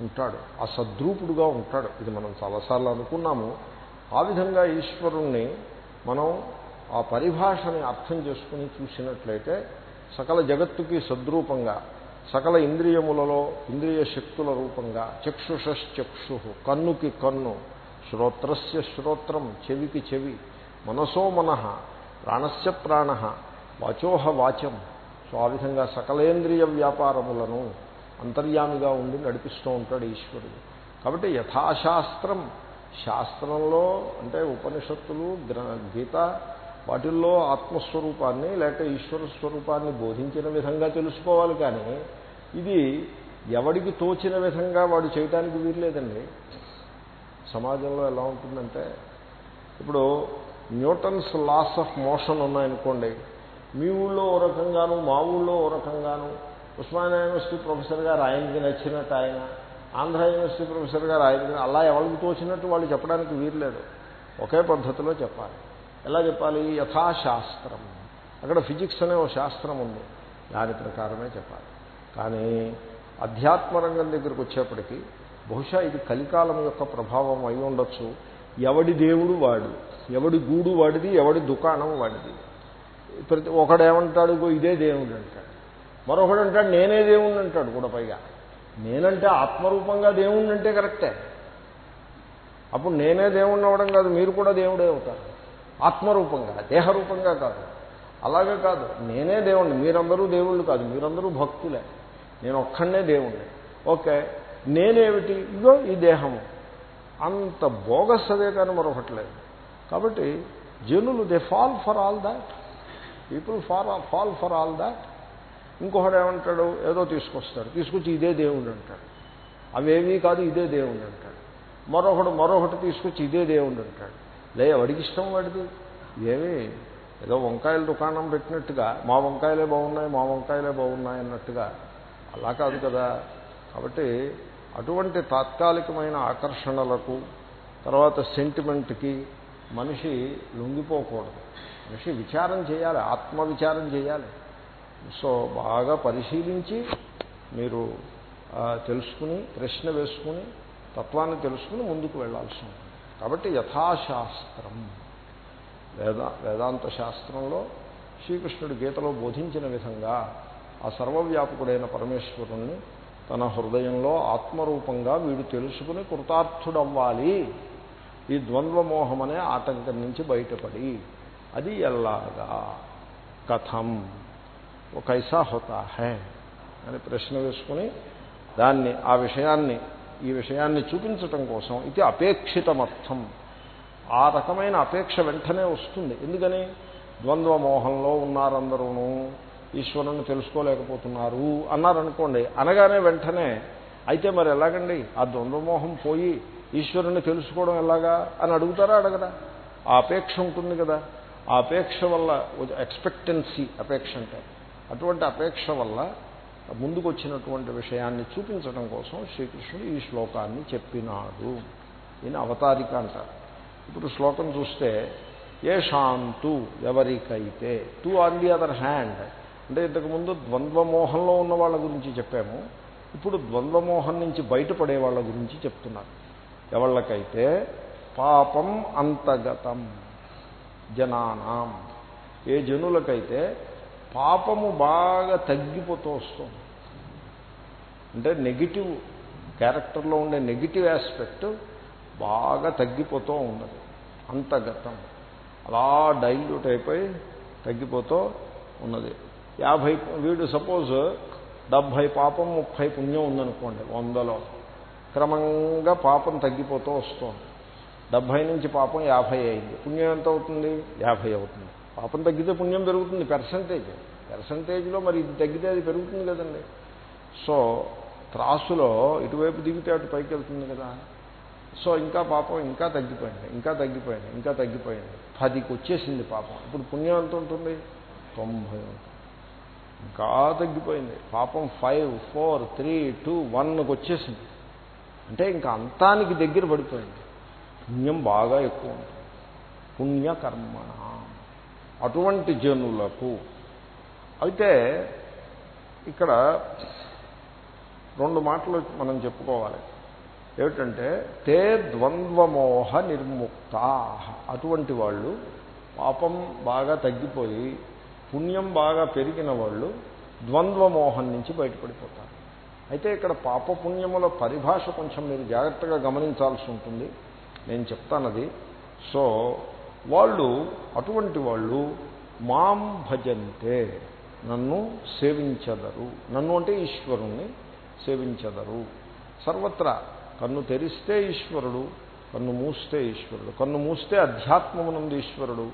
ఉంటాడు. ఆ సద్రూపుడుగా ఉంటాడు. ఇది మనం చాలాసార్లు అనుకున్నాము. ఆ విధంగా ఈశ్వరుణ్ణి మనం ఆ పరిభాషని అర్థం చేసుకుని చూసినట్లయితే సకల జగత్తుకి సద్రూపంగా సకల ఇంద్రియములలో ఇంద్రియ శక్తుల రూపంగా చక్షుషశ్చక్షు కన్నుకి కన్ను శ్రోత్రస్య శ్రోత్రం చెవికి చెవి మనసో మనః ప్రాణస్య ప్రాణ వాచోహ వాచం. సో ఆ విధంగా సకలేంద్రియ వ్యాపారములను అంతర్యామిగా ఉండి నడిపిస్తూ ఉంటాడు ఈశ్వరుడు. కాబట్టి యథాశాస్త్రం శాస్త్రంలో అంటే ఉపనిషత్తులు గీత వాటిల్లో ఆత్మస్వరూపాన్ని లేక ఈశ్వర స్వరూపాన్ని బోధించిన విధంగా తెలుసుకోవాలి కానీ ఇది ఎవడికి తోచిన విధంగా వాడు చేయటానికి వీల్లేదండి. సమాజంలో ఎలా ఉంటుందంటే ఇప్పుడు న్యూటన్స్ లాస్ ఆఫ్ మోషన్ ఉన్నాయనుకోండి మీ ఊళ్ళో ఓ రకంగాను మా ఊళ్ళో ఓ రకంగాను ఉస్మానియా యూనివర్సిటీ ప్రొఫెసర్ గారు ఆయనకి నచ్చినట్టు ఆయన ఆంధ్ర యూనివర్సిటీ ప్రొఫెసర్ గారు ఆయన అలా ఎవరికి తోచినట్టు వాళ్ళు చెప్పడానికి వీర్లేదు ఒకే పద్ధతిలో చెప్పాలి. ఎలా చెప్పాలి? యథాశాస్త్రం. అక్కడ ఫిజిక్స్ అనే ఒక శాస్త్రం ఉంది. దాని ప్రకారమే చెప్పాలి. కానీ అధ్యాత్మరంగం దగ్గరికి వచ్చేప్పటికీ బహుశా ఇది కలికాలం యొక్క ప్రభావం అయి ఉండొచ్చు. ఎవడి దేవుడు వాడు? ఎవడి గూడు వాడిది? ఎవడి దుకాణం వాడిది? ప్రతి ఒకడేమంటాడు ఇదే దేవుడు అంటాడు. మరొకడు అంటాడు నేనే దేవుణ్ణి అంటాడు కూడా పైగా. నేనంటే ఆత్మరూపంగా దేవుణ్ణి అంటే కరెక్టే. అప్పుడు నేనే దేవుణ్ణి అవ్వడం కాదు మీరు కూడా దేవుడే అవుతారు. ఆత్మరూపంగా దేహరూపంగా కాదు. అలాగే కాదు నేనే దేవుణ్ణి మీరందరూ దేవుళ్ళు కాదు మీరందరూ భక్తులే. నేను ఒక్కడనే దేవుణ్ణి. ఓకే నేనేమిటి? ఇగో ఈ దేహము. అంత బోగస్ అదే కానీ మరొకట్లేదు కాబట్టి జనులు they fall for all that people for fall for all that ఇంకొకడు ఏమంటాడు? ఏదో తీసుకొస్తాడు. తీసుకొచ్చి ఇదే దేవుడు అంటాడు. అవేమీ కాదు ఇదే దేవుడు అంటాడు. మరొకడు మరొకటి తీసుకొచ్చి ఇదే దేవుడు అంటాడు. లే వాడికి ఇష్టం వాడిది? ఏమి. ఏదో వంకాయల దుకాణం పెట్టినట్టుగా మా వంకాయలే బాగున్నాయి మా వంకాయలే బాగున్నాయి అన్నట్టుగా. అలా కాదు కదా. కాబట్టి అటువంటి తాత్కాలికమైన ఆకర్షణలకు తర్వాత సెంటిమెంట్కి మనిషి లొంగిపోకూడదు. మనిషి విచారం చేయాలి ఆత్మవిచారం చేయాలి. సో బాగా పరిశీలించి మీరు తెలుసుకుని ప్రశ్న వేసుకుని తత్వాన్ని తెలుసుకుని ముందుకు వెళ్ళాల్సి ఉంటుంది. కాబట్టి యథాశాస్త్రం. వేద వేదాంత శాస్త్రంలో శ్రీకృష్ణుడు గీతలో బోధించిన విధంగా ఆ సర్వవ్యాపకుడైన పరమేశ్వరుణ్ణి తన హృదయంలో ఆత్మరూపంగా వీడు తెలుసుకుని కృతార్థుడవ్వాలి. ఈ ద్వంద్వమోహం అనే ఆటంకం నుంచి బయటపడి అది ఎల్లాగా. కథం. ఓ కైసా హోతా హే అని ప్రశ్న వేసుకుని దాన్ని ఆ విషయాన్ని ఈ విషయాన్ని చూపించటం కోసం ఇది అపేక్షితమర్థం. ఆ రకమైన అపేక్ష వెంటనే వస్తుంది. ఎందుకని? ద్వంద్వమోహంలో ఉన్నారందరూనూ ఈశ్వరుని తెలుసుకోలేకపోతున్నారు అన్నారనుకోండి అనగానే వెంటనే అయితే మరి ఎలాగండి? ఆ ద్వంద్వమోహం పోయి ఈశ్వరుని తెలుసుకోవడం ఎలాగా? అని అడుగుతారా అడగరా? ఆ అపేక్ష ఉంటుంది కదా. ఆ అపేక్ష వల్ల ఎక్స్పెక్టెన్సీ అపేక్ష అంటే అటువంటి అపేక్ష వల్ల ముందుకొచ్చినటువంటి విషయాన్ని చూపించడం కోసం శ్రీకృష్ణుడు ఈ శ్లోకాన్ని చెప్పినాడు. దీని అవతారిక అంటారు. ఇప్పుడు శ్లోకం చూస్తే ఏ శాంతు ఎవరికైతే two on the other hand అంటే ఇంతకుముందు ద్వంద్వమోహంలో ఉన్న వాళ్ళ గురించి చెప్పాము. ఇప్పుడు ద్వంద్వమోహం నుంచి బయటపడే వాళ్ళ గురించి చెప్తున్నారు. ఎవళ్ళకైతే? పాపం అంతగతం జనానాం. ఏ జనులకైతే? పాపము బాగా తగ్గిపోతూ వస్తుంది. అంటే నెగిటివ్ క్యారెక్టర్లో ఉండే నెగిటివ్ ఆస్పెక్ట్ బాగా తగ్గిపోతూ ఉన్నది అంతగతం అలా డైల్యూట్ అయిపోయి తగ్గిపోతూ ఉన్నది. యాభై వీడు సపోజ్ డెబ్భై పాపం ముప్పై పుణ్యం ఉందనుకోండి వందలో. క్రమంగా పాపం తగ్గిపోతూ వస్తుంది. డెబ్భై నుంచి పాపం యాభై అయింది. పుణ్యం ఎంత అవుతుంది? యాభై అవుతుంది. పాపం తగ్గితే పుణ్యం పెరుగుతుంది పెర్సంటేజ్ పెర్సంటేజ్లో మరి ఇది తగ్గితే అది పెరుగుతుంది కదండి. సో త్రాసులో ఇటువైపు దిగితే అటు పైకి వెళ్తుంది కదా. సో ఇంకా పాపం ఇంకా తగ్గిపోయింది ఇంకా తగ్గిపోయింది ఇంకా తగ్గిపోయింది. పదికి వచ్చేసింది పాపం. ఇప్పుడు పుణ్యం ఎంత ఉంటుంది? తొంభై ఇంకా తగ్గిపోయింది. పాపం ఫైవ్ ఫోర్ త్రీ టూ వన్కి వచ్చేసింది. అంటే ఇంకా అంతానికి దగ్గర పడిపోయింది. పుణ్యం బాగా ఎక్కువ ఉంటుంది. పుణ్యకర్మణ. అటువంటి జనులకు. అయితే ఇక్కడ రెండు మాటలు మనం చెప్పుకోవాలి. ఏమిటంటే తే ద్వంద్వమోహ నిర్ముక్తా. అటువంటి వాళ్ళు పాపం బాగా తగ్గిపోయి పుణ్యం బాగా పెరిగిన వాళ్ళు ద్వంద్వమోహం నుంచి బయటపడిపోతారు. అయితే ఇక్కడ పాపపుణ్యముల పరిభాష కొంచెం మీరు జాగ్రత్తగా గమనించాల్సి ఉంటుంది. నేను చెప్తానది. సో వాళ్ళు అటువంటి వాళ్ళు మాం భజంతే నన్ను సేవించదరు. నన్ను అంటే ఈశ్వరుణ్ణి సేవించదరు. సర్వత్రా కన్ను తెరిస్తే ఈశ్వరుడు కన్ను మూస్తే ఈశ్వరుడు. కన్ను మూస్తే అధ్యాత్మమునందు ఈశ్వరుడు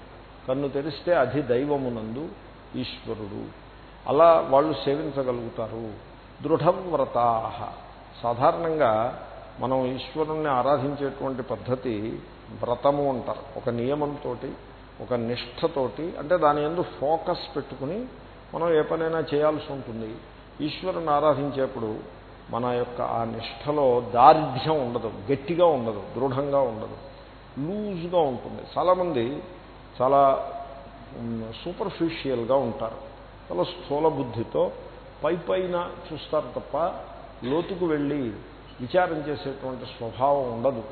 కన్ను తెరిస్తే అధిదైవమునందు ఈశ్వరుడు. అలా వాళ్ళు సేవించగలుగుతారు. దృఢవ్రతా సాధారణంగా మనం ఈశ్వరుణ్ణి ఆరాధించేటువంటి పద్ధతి వ్రతము అంటారు. ఒక నియమంతో ఒక నిష్ఠతోటి అంటే దాని ఎందు ఫోకస్ పెట్టుకుని మనం ఏ పనైనా చేయాల్సి ఉంటుంది. ఈశ్వరుని ఆరాధించేప్పుడు మన యొక్క ఆ నిష్టలో దారిఢ్యం ఉండదు గట్టిగా ఉండదు దృఢంగా ఉండదు లూజ్గా ఉంటుంది. చాలామంది చాలా సూపర్ఫిషియల్గా ఉంటారు. చాలా స్థూల బుద్ధితో పై పైన చూస్తారు తప్ప లోతుకు వెళ్ళి విచారం చేసేటువంటి స్వభావం ఉండదు.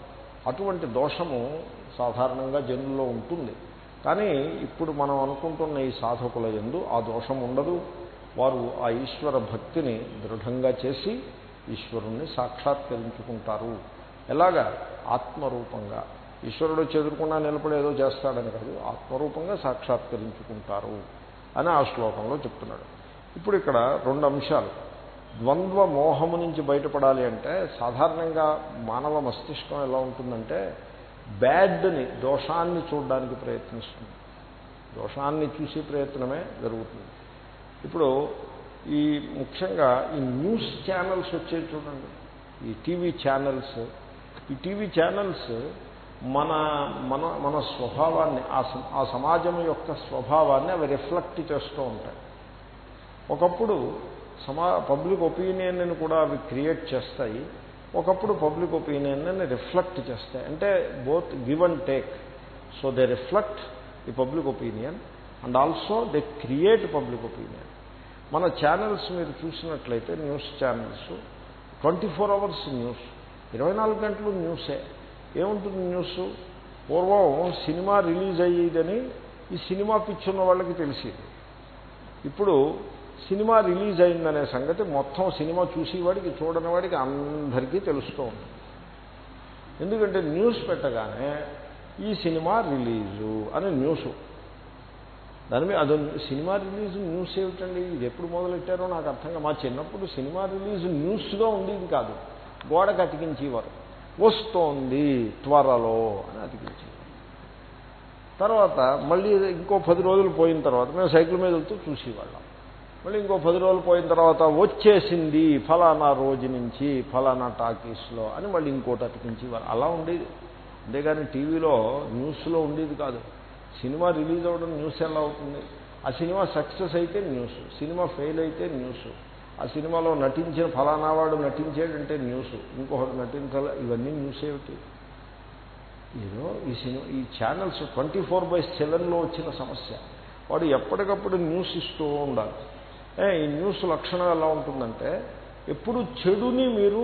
అటువంటి దోషము సాధారణంగా జనుల్లో ఉంటుంది. కానీ ఇప్పుడు మనం అనుకుంటున్న ఈ సాధకుల ఎందు ఆ దోషం ఉండదు. వారు ఆ ఈశ్వర భక్తిని దృఢంగా చేసి ఈశ్వరుణ్ణి సాక్షాత్కరించుకుంటారు. ఎలాగా? ఆత్మరూపంగా. ఈశ్వరుడు చెదురుకుండా నిలబడి ఏదో చేస్తాడని కాదు ఆత్మరూపంగా సాక్షాత్కరించుకుంటారు అని ఆ శ్లోకంలో చెప్తున్నాడు. ఇప్పుడు ఇక్కడ రెండు అంశాలు. ద్వంద్వ మోహము నుంచి బయటపడాలి అంటే సాధారణంగా మానవ మస్తిష్కం ఎలా ఉంటుందంటే బ్యాడ్ని దోషాన్ని చూడడానికి ప్రయత్నిస్తుంది. దోషాన్ని చూసే ప్రయత్నమే జరుగుతుంది. ఇప్పుడు ఈ ముఖ్యంగా ఈ న్యూస్ ఛానల్స్ వచ్చేవి చూడండి. ఈ టీవీ ఛానల్స్. ఈ టీవీ ఛానల్స్ మన మన మన స్వభావాన్ని ఆ సమాజం యొక్క స్వభావాన్ని అవి రిఫ్లెక్ట్ చేస్తూ ఉంటాయి. ఒకప్పుడు సమా పబ్లిక్ ఒపీనియన్ని కూడా అవి క్రియేట్ చేస్తాయి. ఒకప్పుడు పబ్లిక్ ఒపీనియన్ని రిఫ్లెక్ట్ చేస్తాయి. అంటే both give and take. So they reflect the public opinion and also they create public opinion. మన ఛానల్స్ మీరు చూసినట్లయితే news channels twenty four hours news. ఇరవై నాలుగు గంటలు న్యూసే. ఏముంటుంది న్యూస్? పూర్వం సినిమా రిలీజ్ అయ్యేదని ఈ సినిమా పిచ్చున్న వాళ్ళకి తెలిసేది. ఇప్పుడు సినిమా రిలీజ్ అయిందనే సంగతి మొత్తం సినిమా చూసేవాడికి చూడని వాడికి అందరికీ తెలుస్తూ ఉంది ఎందుకంటే న్యూస్ పెట్టగానే ఈ సినిమా రిలీజు అని న్యూస్. దాని మీద అది సినిమా రిలీజ్ న్యూస్ ఏమిటండి? ఇది ఎప్పుడు మొదలెట్టారో నాకు అర్థంగా మా చిన్నప్పుడు సినిమా రిలీజ్ న్యూస్గా ఉండేది కాదు. గోడకు అతికించేవారు వస్తోంది త్వరలో అని అతికించేవారు. తర్వాత మళ్ళీ ఇంకో పది రోజులు పోయిన తర్వాత మేము సైకిల్ మీద వెళ్తూ చూసేవాళ్ళం. మళ్ళీ ఇంకో పది రోజులు పోయిన తర్వాత వచ్చేసింది ఫలానా రోజు నుంచి ఫలానా టాకీస్లో అని మళ్ళీ ఇంకోటి అతికించి అలా ఉండేది. అంతేగాని టీవీలో న్యూస్లో ఉండేది కాదు. సినిమా రిలీజ్ అవ్వడం న్యూస్ ఎలా అవుతుంది? ఆ సినిమా సక్సెస్ అయితే న్యూస్ సినిమా ఫెయిల్ అయితే న్యూస్ ఆ సినిమాలో నటించిన ఫలానా వాడు నటించాడంటే న్యూస్ ఇంకొకటి నటించాల ఇవన్నీ న్యూస్ ఏమిటి? ఏదో ఈ సినిమా ఈ ఛానల్స్ ట్వంటీ ఫోర్ బై సెవెన్లో వచ్చిన సమస్య. వాడు ఎప్పటికప్పుడు న్యూస్ ఇస్తూ ఉండాలి. ఈ న్యూస్ లక్షణం ఎలా ఉంటుందంటే ఎప్పుడు చెడుని మీరు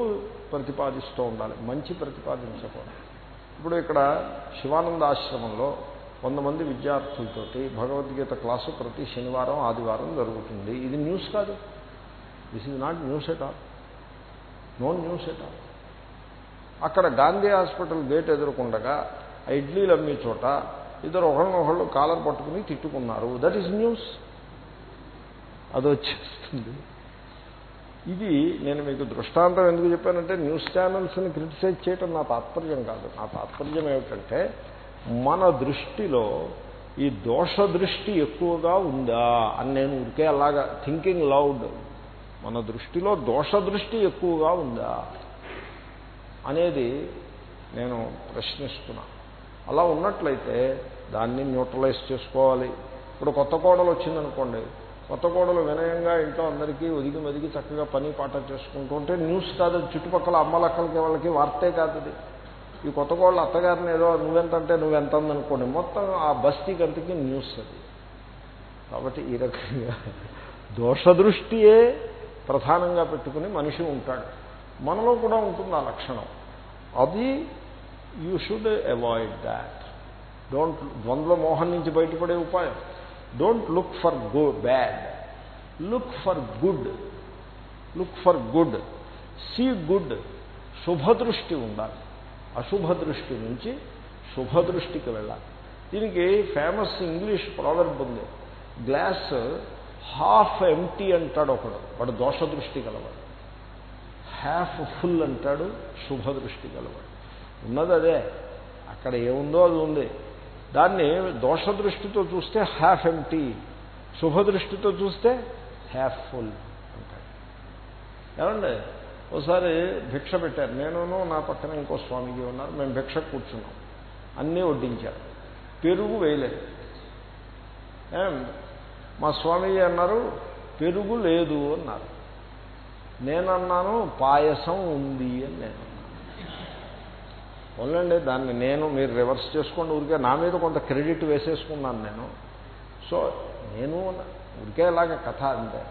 ప్రతిపాదిస్తూ ఉండాలి. మంచి ప్రతిపాదించకూడదు. ఇప్పుడు ఇక్కడ శివానంద ఆశ్రమంలో వంద మంది విద్యార్థులతోటి భగవద్గీత క్లాసు ప్రతి శనివారం ఆదివారం జరుగుతుంది. ఇది న్యూస్ కాదు. This is not news at all no news at all అక్కడ గాంధీ హాస్పిటల్ గేట్ ఎదుర్కొండగా ఆ ఇడ్లీలు అమ్మే చోట ఇద్దరు ఒకరినొకళ్ళు కాలర్ పట్టుకుని తిట్టుకున్నారు. దట్ ఈజ్ న్యూస్ అది వచ్చేస్తుంది ఇది నేను మీకు దృష్టాంతం ఎందుకు చెప్పానంటే న్యూస్ ఛానల్స్ని క్రిటిసైజ్ చేయటం నా తాత్పర్యం కాదు. నా తాత్పర్యం ఏమిటంటే మన దృష్టిలో ఈ దోష దృష్టి ఎక్కువగా ఉందా అని నేను ఉరికే అలాగా థింకింగ్ లౌడ్ మన దృష్టిలో దోష దృష్టి ఎక్కువగా ఉందా అనేది నేను ప్రశ్నిస్తున్నా. అలా ఉన్నట్లయితే దాన్ని న్యూట్రలైజ్ చేసుకోవాలి. ఇప్పుడు కొత్త కోడలు వచ్చిందనుకోండి కొత్త కోడలు వినయంగా ఇంట్లో అందరికీ ఒదిగి మెదిగి చక్కగా పని పాట చేసుకుంటూ ఉంటే న్యూస్ కాదు చుట్టుపక్కల అమ్మలక్కలకి వాళ్ళకి వార్తే కాదు ఈ కొత్త కోడలు అత్తగారిని ఏదో నువ్వెంత అంటే నువ్వెంత అనుకోండి మొత్తం ఆ బస్తీ గంటకి న్యూస్ అది. కాబట్టి ఈ రకంగా దోషదృష్టియే ప్రధానంగా పెట్టుకుని మనిషి ఉంటాడు. మనలో కూడా ఉంటుంది ఆ లక్షణం. అది you should avoid that don't ద్వంద్వ మోహం నుంచి బయటపడే ఉపాయం. Don't look for go bad look for good look for good see good శుభదృష్టి ఉండాలి. అశుభ దృష్టి నుంచి శుభదృష్టికి వెళ్ళాలి. దీనికి ఫేమస్ ఇంగ్లీష్ ప్రావర్బ్ ఉంది. గ్లాస్ హాఫ్ ఎంటీ అంటాడు ఒకడు. వాడు దోష దృష్టి గలవాడు. హాఫ్ ఫుల్ అంటాడు శుభదృష్టి గలవాడు. ఉన్నది అదే అక్కడ ఏముందో అది ఉంది. దాన్ని దోష దృష్టితో చూస్తే హ్యాఫ్ ఎంటీ శుభదృష్టితో చూస్తే హ్యాఫ్ ఫుల్ అంటాడు. ఏమండి? ఒకసారి భిక్ష పెట్టారు. నేనును నా పక్కన ఇంకో స్వామిజీ ఉన్నారు. మేము భిక్ష కూర్చున్నాం. అన్నీ వడ్డించారు. పెరుగు వేయలేదు. ఏం? మా స్వామీజీ అన్నారు పెరుగు లేదు అన్నారు. నేనన్నాను పాయసం ఉంది అని నేను ఉండండి దాన్ని నేను మీరు రివర్స్ చేసుకోండి ఊరికే నా మీద కొంత క్రెడిట్ వేసేసుకున్నాను నేను. సో నేను ఊరికే ఇలాగ కథ అంతే.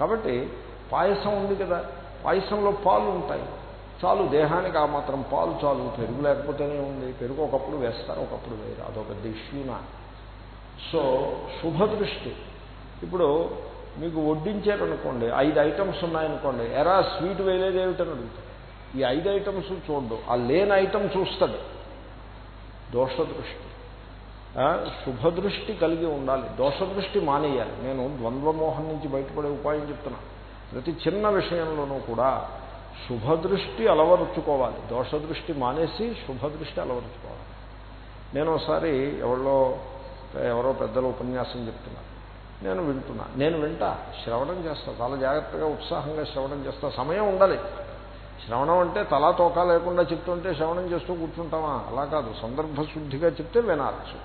కాబట్టి పాయసం ఉంది కదా పాయసంలో పాలు ఉంటాయి. చాలు దేహానికి ఆ మాత్రం పాలు చాలు. పెరుగు లేకపోతేనే ఉంది. పెరుగు ఒకప్పుడు వేస్తారు ఒకప్పుడు వేరు అదొక పెద్ద ఇష్యూనా సో శుభదృష్టి. ఇప్పుడు మీకు వడ్డించారనుకోండి ఐదు ఐటమ్స్ ఉన్నాయనుకోండి ఎరా స్వీట్ వేయలేదు ఏమిటని అడుగుతారు. ఈ ఐదు ఐటమ్స్ చూడ్డు ఆ లేని ఐటమ్ చూస్తాడు. దోషదృష్టి. శుభదృష్టి కలిగి ఉండాలి. దోషదృష్టి మానేయాలి. నేను ద్వంద్వమోహం నుంచి బయటపడే ఉపాయం చెప్తున్నా. ప్రతి చిన్న విషయంలోనూ కూడా శుభదృష్టి అలవరుచుకోవాలి. దోషదృష్టి మానేసి శుభదృష్టి అలవరుచుకోవాలి. నేను ఒకసారి ఎవరో ఎవరో పెద్దలు ఉపన్యాసం చెప్తున్నారు నేను వింటున్నా. నేను వింటా. శ్రవణం చేస్తా. చాలా జాగ్రత్తగా ఉత్సాహంగా శ్రవణం చేస్తా. సమయం ఉండాలి. శ్రవణం అంటే తలా తోక లేకుండా చెప్తుంటే శ్రవణం చేస్తూ కూర్చుంటామా? అలా కాదు. సందర్భ శుద్ధిగా చెప్తే వినాల్సి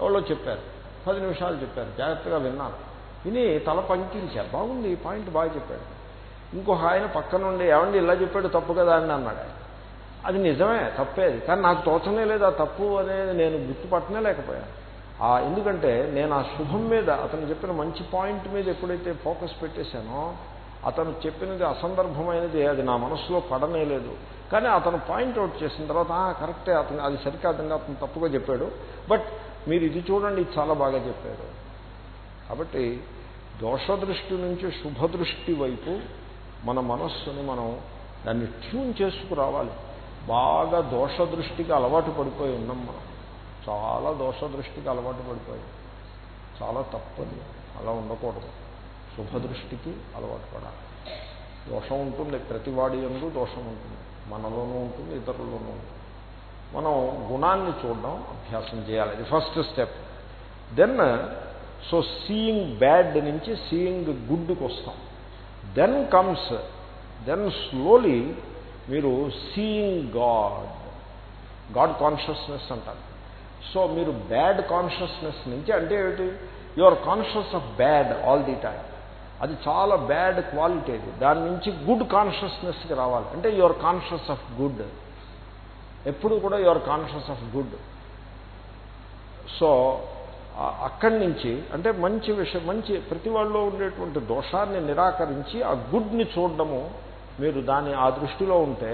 ఎవరో చెప్పారు. పది నిమిషాలు చెప్పారు. జాగ్రత్తగా విన్నాను విని తల పంకించారు. బాగుంది ఈ పాయింట్ బాగా చెప్పాడు. ఇంకొక ఆయన పక్క నుండి ఏమండి ఇలా చెప్పాడు తప్పు కదా అని అన్నాడు అది నిజమే తప్పేది కానీ నాకు తోచనే లేదు ఆ తప్పు అనేది నేను గుర్తుపట్టనే లేకపోయాను. ఎందుకంటే నేను ఆ శుభం మీద అతను చెప్పిన మంచి పాయింట్ మీద ఎప్పుడైతే ఫోకస్ పెట్టేశానో అతను చెప్పినది అసందర్భమైనది అది నా మనసులో పడనేలేదు కానీ అతను పాయింట్అవుట్ చేసిన తర్వాత కరెక్టే అతను అది సరికాదంగా అతను తప్పుగా చెప్పాడు. బట్ మీరు ఇది చూడండి ఇది చాలా బాగా చెప్పాడు. కాబట్టి దోషదృష్టి నుంచి శుభదృష్టి వైపు మన మనస్సుని మనం దాన్ని ట్యూన్ చేసుకురావాలి. బాగా దోషదృష్టికి అలవాటు పడిపోయి ఉన్నాం మనం. చాలా దోషదృష్టికి అలవాటు పడిపోయాం. చాలా తప్పది. అలా ఉండకూడదు. శుభదృష్టికి అలవాటు పడాలి. దోషం ఉంటుంది ప్రతివాడి ఎందు దోషం ఉంటుంది. మనలోనూ ఉంటుంది ఇతరుల్లోనూ ఉంటుంది. మనం గుణాన్ని చూడడం అభ్యాసం చేయాలి. ఇది first step then so seeing bad నుంచి సీయింగ్ గుడ్కి వస్తాం. దెన్ కమ్స్ దెన్ స్లోలీ మీరు సీయింగ్ గాడ్ గాడ్ కాన్షియస్నెస్ అంటారు. సో మీరు బ్యాడ్ కాన్షియస్నెస్ నుంచి అంటే ఏమిటి? You are conscious of bad all the time అది చాలా బ్యాడ్ క్వాలిటీ అది. దాని నుంచి గుడ్ కాన్షియస్నెస్కి రావాలి. అంటే యువర్ కాన్షియస్ ఆఫ్ గుడ్ ఎప్పుడు కూడా your conscious of good so అక్కడి నుంచి అంటే మంచి విషయం మంచి ప్రతి వాళ్ళలో ఉండేటువంటి దోషాన్ని నిరాకరించి ఆ గుడ్ని చూడడము మీరు దాని ఆ దృష్టిలో ఉంటే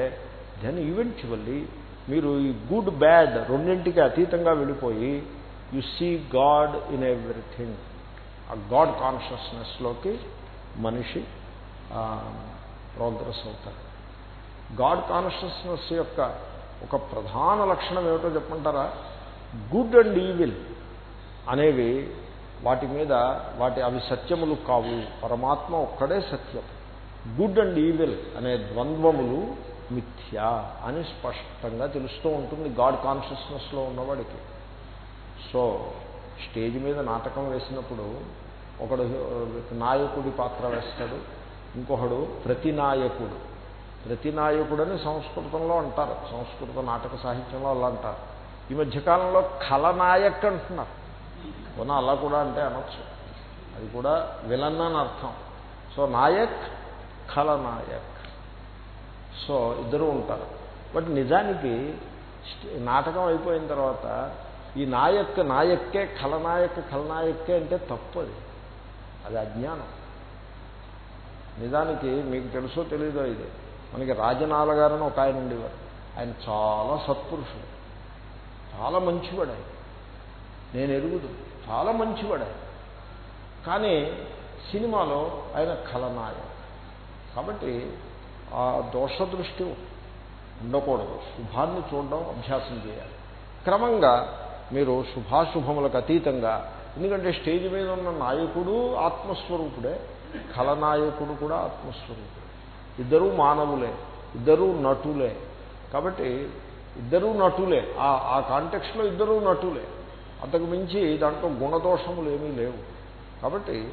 దెన్ ఈవెంచువల్లీ మీరు ఈ గుడ్ బ్యాడ్ రెండింటికి అతీతంగా వెళ్ళిపోయి you see god in everything ఆ గాడ్ కాన్షియస్నెస్లోకి మనిషి ప్రోగ్రెస్ అవుతారు గాడ్ కాన్షియస్నెస్ యొక్క ఒక ప్రధాన లక్షణం ఏమిటో చెప్పమంటారా? గుడ్ అండ్ ఈవిల్ అనేవి వాటి మీద వాటి అవి సత్యములు కావు. పరమాత్మ ఒక్కడే సత్యం. గుడ్ అండ్ ఈవిల్ అనే ద్వంద్వములు మిథ్య అని స్పష్టంగా తెలుస్తూ ఉంటుంది గాడ్ కాన్షియస్నెస్లో ఉన్నవాడికి. సో స్టేజ్ మీద నాటకం వేసినప్పుడు ఒకడు నాయకుడి పాత్ర వేస్తాడు ఇంకొకడు ప్రతినాయకుడు. ప్రతినాయకుడని సంస్కృతంలో అంటారు సంస్కృత నాటక సాహిత్యంలో అలా అంటారు. ఈ మధ్యకాలంలో ఖలనాయక్ అంటున్నారు. కొన అలా కూడా అంటే అనొచ్చు. అది కూడా విలన్ అని అర్థం. సో నాయక్ ఖలనాయక్ సో ఇద్దరు ఉంటారు. బట్ నిజానికి స్టే- నాటకం అయిపోయిన తర్వాత ఈ నాయక్ నాయక్కే ఖలనాయక్ ఖలనాయక్కే అంటే తప్పు అది. అది అజ్ఞానం. నిజానికి మీకు తెలుసో తెలీదో ఇది. మనకి రాజనాల గారని ఒక ఆయన ఉండేవారు. ఆయన చాలా సత్పురుషుడు. చాలా మంచివాడు ఆయన. నేను ఎరుగుదు. చాలా మంచివాడు ఆయన. కానీ సినిమాలో ఆయన ఖలనాయక్. కాబట్టి ఆ దోష దృష్టి ఉండకూడదు. శుభాన్ని చూడడం అభ్యాసం చేయాలి. క్రమంగా మీరు శుభాశుభములకు అతీతంగా. ఎందుకంటే స్టేజ్ మీద ఉన్న నాయకుడు ఆత్మస్వరూపుడే. ఖలనాయకుడు కూడా ఆత్మస్వరూపుడు. ఇద్దరూ మానవులే ఇద్దరూ నటులే. కాబట్టి ఇద్దరూ నటులే. ఆ ఆ కాంటెక్స్లో ఇద్దరూ నటులే. అంతకు మించి దాంట్లో గుణదోషములు ఏమీ లేవు. కాబట్టి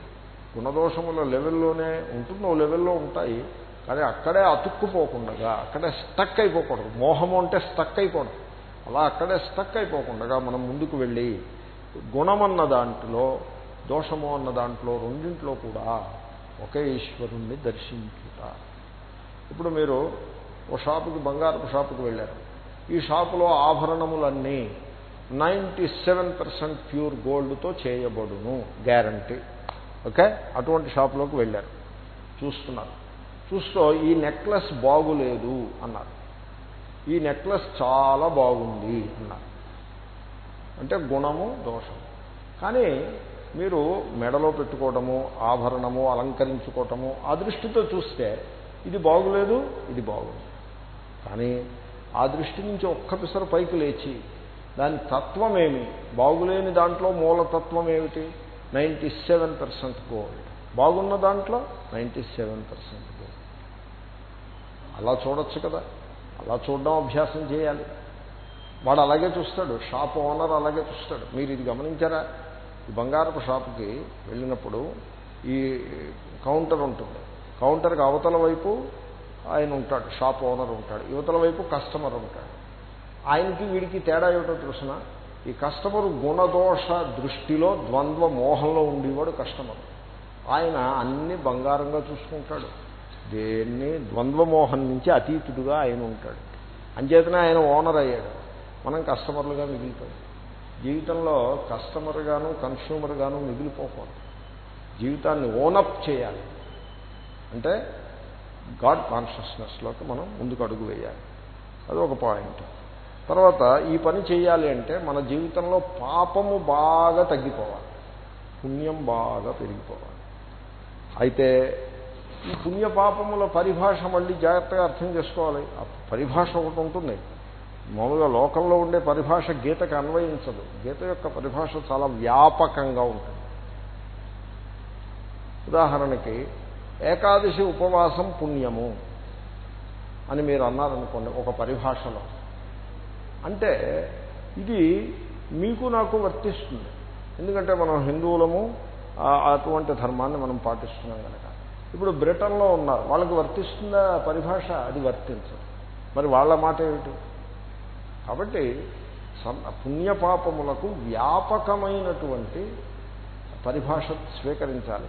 గుణదోషముల లెవెల్లోనే ఉంటుంది ఓ లెవెల్లో ఉంటాయి. కానీ అక్కడే అతుక్కుపోకుండా అక్కడే స్టక్ అయిపోకూడదు మోహము అంటే స్టక్ అయిపోవడం అలా అక్కడే స్టక్ అయిపోకుండా మనం ముందుకు వెళ్ళి గుణమన్న దాంట్లో దోషము అన్న దాంట్లో రెండింట్లో కూడా ఒకే ఈశ్వరుణ్ణి దర్శించుట. ఇప్పుడు మీరు ఓ షాపుకి బంగారపు షాపుకి వెళ్ళారు. ఈ షాపులో ఆభరణములన్నీ నైంటీ సెవెన్ పర్సెంట్ ప్యూర్ గోల్డ్తో చేయబడును గ్యారంటీ. ఓకే? అటువంటి షాపులోకి వెళ్ళారు. చూస్తున్నారు. చూస్తూ ఈ నెక్లెస్ బాగులేదు అన్నారు. ఈ నెక్లెస్ చాలా బాగుంది అన్నారు అంటే గుణము దోషము కానీ మీరు మెడలో పెట్టుకోవటము ఆభరణము అలంకరించుకోవటము ఆ దృష్టితో చూస్తే ఇది బాగులేదు ఇది బాగుంది. కానీ ఆ దృష్టి నుంచి ఒక్క పిసర పైకి లేచి దాని తత్వం ఏమి బాగులేని దాంట్లో మూలతత్వం ఏమిటి? Ninety seven percent gold. బాగున్న దాంట్లో నైంటీ సెవెన్ పర్సెంట్ గోల్డ్. అలా చూడొచ్చు కదా. అలా చూడడం అభ్యాసం చేయాలి. వాడు అలాగే చూస్తాడు షాప్ ఓనర్ అలాగే చూస్తాడు. మీరు ఇది గమనించారా? ఈ బంగారపు షాపుకి వెళ్ళినప్పుడు ఈ కౌంటర్ ఉంటుంది. కౌంటర్కి అవతల వైపు ఆయన ఉంటాడు షాప్ ఓనర్ ఉంటాడు. యువతల వైపు కస్టమర్ ఉంటాడు. ఆయనకి వీడికి తేడా ఏమిటో తెలుసిన? ఈ కస్టమర్ గుణదోష దృష్టిలో ద్వంద్వ మోహంలో ఉండేవాడు కస్టమర్. ఆయన అన్ని బంగారంగా చూసుకుంటాడు. దేన్ని ద్వంద్వమోహం నుంచి అతీతుడుగా ఆయన ఉంటాడు. అంచేతనే ఆయన ఓనర్ అయ్యాడు. మనం కస్టమర్లుగా మిగిలిపోయాం. జీవితంలో కస్టమర్గాను కన్స్యూమర్గాను మిగిలిపోకూడదు. జీవితాన్ని ఓనప్ చేయాలి. అంటే గాడ్ కాన్షియస్నెస్లోకి మనం ముందుకు అడుగు వేయాలి. అది ఒక పాయింట్. తర్వాత ఈ పని చేయాలి అంటే మన జీవితంలో పాపము బాగా తగ్గిపోవాలి. పుణ్యం బాగా పెరిగిపోవాలి. అయితే ఈ పుణ్యపాపముల పరిభాష మళ్ళీ జాగ్రత్తగా అర్థం చేసుకోవాలి. ఆ పరిభాష ఒకటి ఉంటుంది. మామూలుగా లోకంలో ఉండే పరిభాష గీతకు అన్వయించదు. గీత యొక్క పరిభాష చాలా వ్యాపకంగా ఉంటుంది. ఉదాహరణకి ఏకాదశి ఉపవాసం పుణ్యము అని మీరు అన్నారనుకోండి ఒక పరిభాషలో. అంటే ఇది మీకు నాకు వర్తిస్తుంది. ఎందుకంటే మనం హిందువులము అటువంటి ధర్మాన్ని మనం పాటిస్తున్నాం కనుక ఇప్పుడు బ్రిటన్లో ఉన్నారు. వాళ్ళకి వర్తిస్తుందా పరిభాష? అది వర్తించదు. మరి వాళ్ళ మాట ఏమిటి? కాబట్టి సం- పుణ్యపాపములకు వ్యాపకమైనటువంటి పరిభాష స్వీకరించాలి.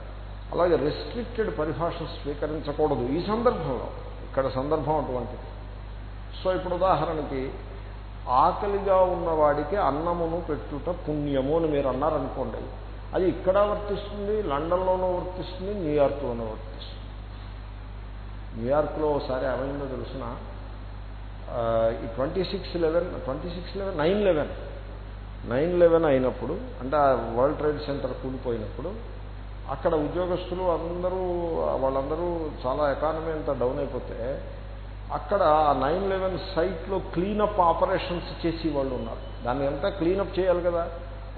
అలాగే రెస్ట్రిక్టెడ్ పరిభాష స్వీకరించకూడదు. ఈ సందర్భంలో ఇక్కడ సందర్భం అటువంటిది. సో ఇప్పుడు ఉదాహరణకి ఆకలిగా ఉన్నవాడికి అన్నమును పెట్టుట పుణ్యము అని మీరు అన్నారనుకోండి అది ఇక్కడ వర్తిస్తుంది లండన్లోనూ వర్తిస్తుంది న్యూయార్క్లోనూ వర్తిస్తుంది. న్యూయార్క్లో ఒకసారి ఏమైందో తెలుసిన ఈ twenty six eleven twenty six eleven nine eleven nine eleven అయినప్పుడు అంటే ఆ వరల్డ్ ట్రేడ్ సెంటర్ కూలిపోయినప్పుడు అక్కడ ఉద్యోగస్తులు అందరూ వాళ్ళందరూ చాలా ఎకానమీ అంతా డౌన్ అయిపోతే అక్కడ ఆ నైన్ లెవెన్ సైట్లో క్లీనప్ ఆపరేషన్స్ చేసి వాళ్ళు ఉన్నారు. దాన్ని అంతా క్లీనప్ చేయాలి కదా.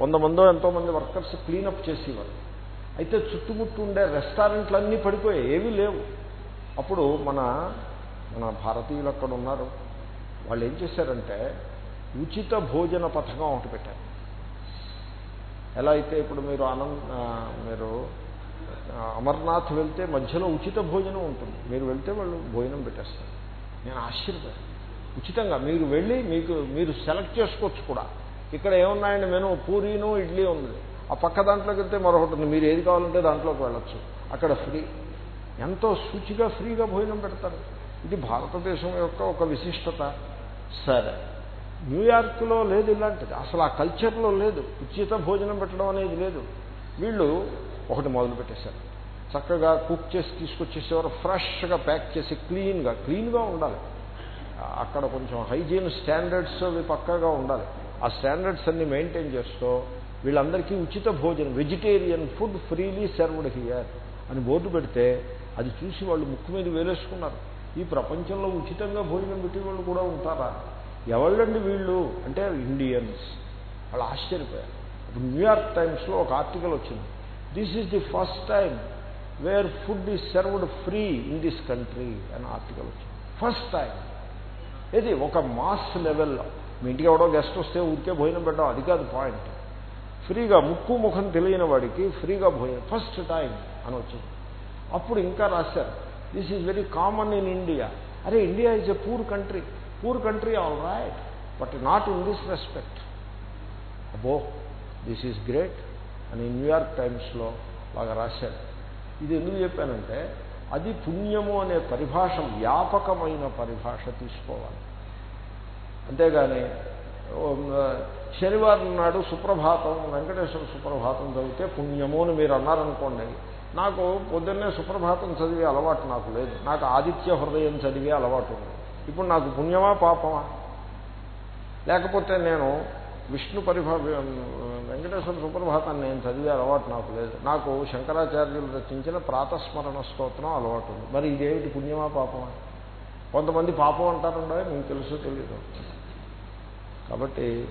వంద మందో ఎంతోమంది వర్కర్స్ క్లీనప్ చేసేవాళ్ళు అయితే చుట్టుముట్టు ఉండే రెస్టారెంట్లన్నీ పడిపోయాయి ఏవీ లేవు. అప్పుడు మన మన భారతీయులు అక్కడ ఉన్నారు. వాళ్ళు ఏం చేశారంటే ఉచిత భోజన పథకం ఒకటి పెట్టారు. ఎలా అయితే ఇప్పుడు మీరు ఆనంద్ మీరు అమర్నాథ్ వెళ్తే మధ్యలో ఉచిత భోజనం ఉంటుంది. మీరు వెళ్తే వాళ్ళు భోజనం పెట్టేస్తారు. నేను ఆశ్చర్యపోయాను. ఉచితంగా మీరు వెళ్ళి మీకు మీరు సెలెక్ట్ చేసుకోవచ్చు కూడా. ఇక్కడ ఏమున్నాయండి మెను? పూరీను ఇడ్లీ ఉంది. ఆ పక్క దాంట్లోకి వెళ్తే మరొకటి ఉంది. మీరు ఏది కావాలంటే దాంట్లోకి వెళ్ళొచ్చు. అక్కడ ఫ్రీ. ఎంతో శుచిగా ఫ్రీగా భోజనం పెడతారు. ఇది భారతదేశం యొక్క ఒక విశిష్టత. సరే. న్యూయార్క్లో లేదు ఇలాంటిది. అసలు ఆ కల్చర్లో లేదు. ఉచిత భోజనం పెట్టడం అనేది లేదు. వీళ్ళు ఒకటి మొదలు పెట్టేశారు. చక్కగా కుక్ చేసి తీసుకొచ్చేసేవారు. ఫ్రెష్గా ప్యాక్ చేసి క్లీన్గా క్లీన్గా ఉండాలి. అక్కడ కొంచెం హైజీన్ స్టాండర్డ్స్ అవి పక్కాగా ఉండాలి. ఆ స్టాండర్డ్స్ అన్ని మెయింటైన్ చేస్తూ వీళ్ళందరికీ ఉచిత భోజనం vegetarian food freely served here అని బోర్డు పెడితే అది చూసి వాళ్ళు ముక్కు మీద వేలేసుకున్నారు. ఈ ప్రపంచంలో ఉచితంగా భోజనం పెట్టేవాళ్ళు కూడా ఉంటారా? ఎవళ్ళండి వీళ్ళు? అంటే ఇండియన్స్ వాళ్ళు ఆశ్చర్యపోయారు. ఇప్పుడు న్యూయార్క్ టైమ్స్లో ఒక ఆర్టికల్ వచ్చింది. This is the first time where food is served free in this country అని ఆర్టికల్ వచ్చింది. ఫస్ట్ టైం ఇది ఒక మాస్ లెవెల్లో మీ ఇంటికి ఎవడో గెస్ట్ వస్తే ఊరికే భోజనం పెట్టడం అది కాదు పాయింట్. ఫ్రీగా ముక్కు ముఖం తెలియని వాడికి ఫ్రీగా భోజనం ఫస్ట్ టైం అని వచ్చింది. అప్పుడు ఇంకా రాశారు this is very common in India అరే India is a poor country poor country all right but not in this respect above this is great అని న్యూయార్క్ టైమ్స్లో బాగా రాశారు. ఇది ఎందుకు చెప్పానంటే అది పుణ్యము అనే పరిభాష వ్యాపకమైన పరిభాష తీసుకోవాలి. అంతేగాని శనివారం నాడు సుప్రభాతం వెంకటేశ్వర సుప్రభాతం చదివితే పుణ్యము అని మీరు అన్నారనుకోండి నాకు పొద్దున్నే సుప్రభాతం చదివే అలవాటు నాకు లేదు. నాకు ఆదిత్య హృదయం చదివే అలవాటు ఉంది. ఇప్పుడు నాకు పుణ్యమా పాపమా? లేకపోతే నేను విష్ణు పరిభా వెంకటేశ్వర సుప్రభాతాన్ని నేను చదివే అలవాటు నాకు లేదు. నాకు శంకరాచార్యులు రచించిన ప్రాతస్మరణ స్తోత్రం అలవాటు ఉంది. మరి ఇదేమిటి పుణ్యమా పాపమా? కొంతమంది పాపం అంటారుండే మీకు తెలుసు తెలియదు కాబట్టి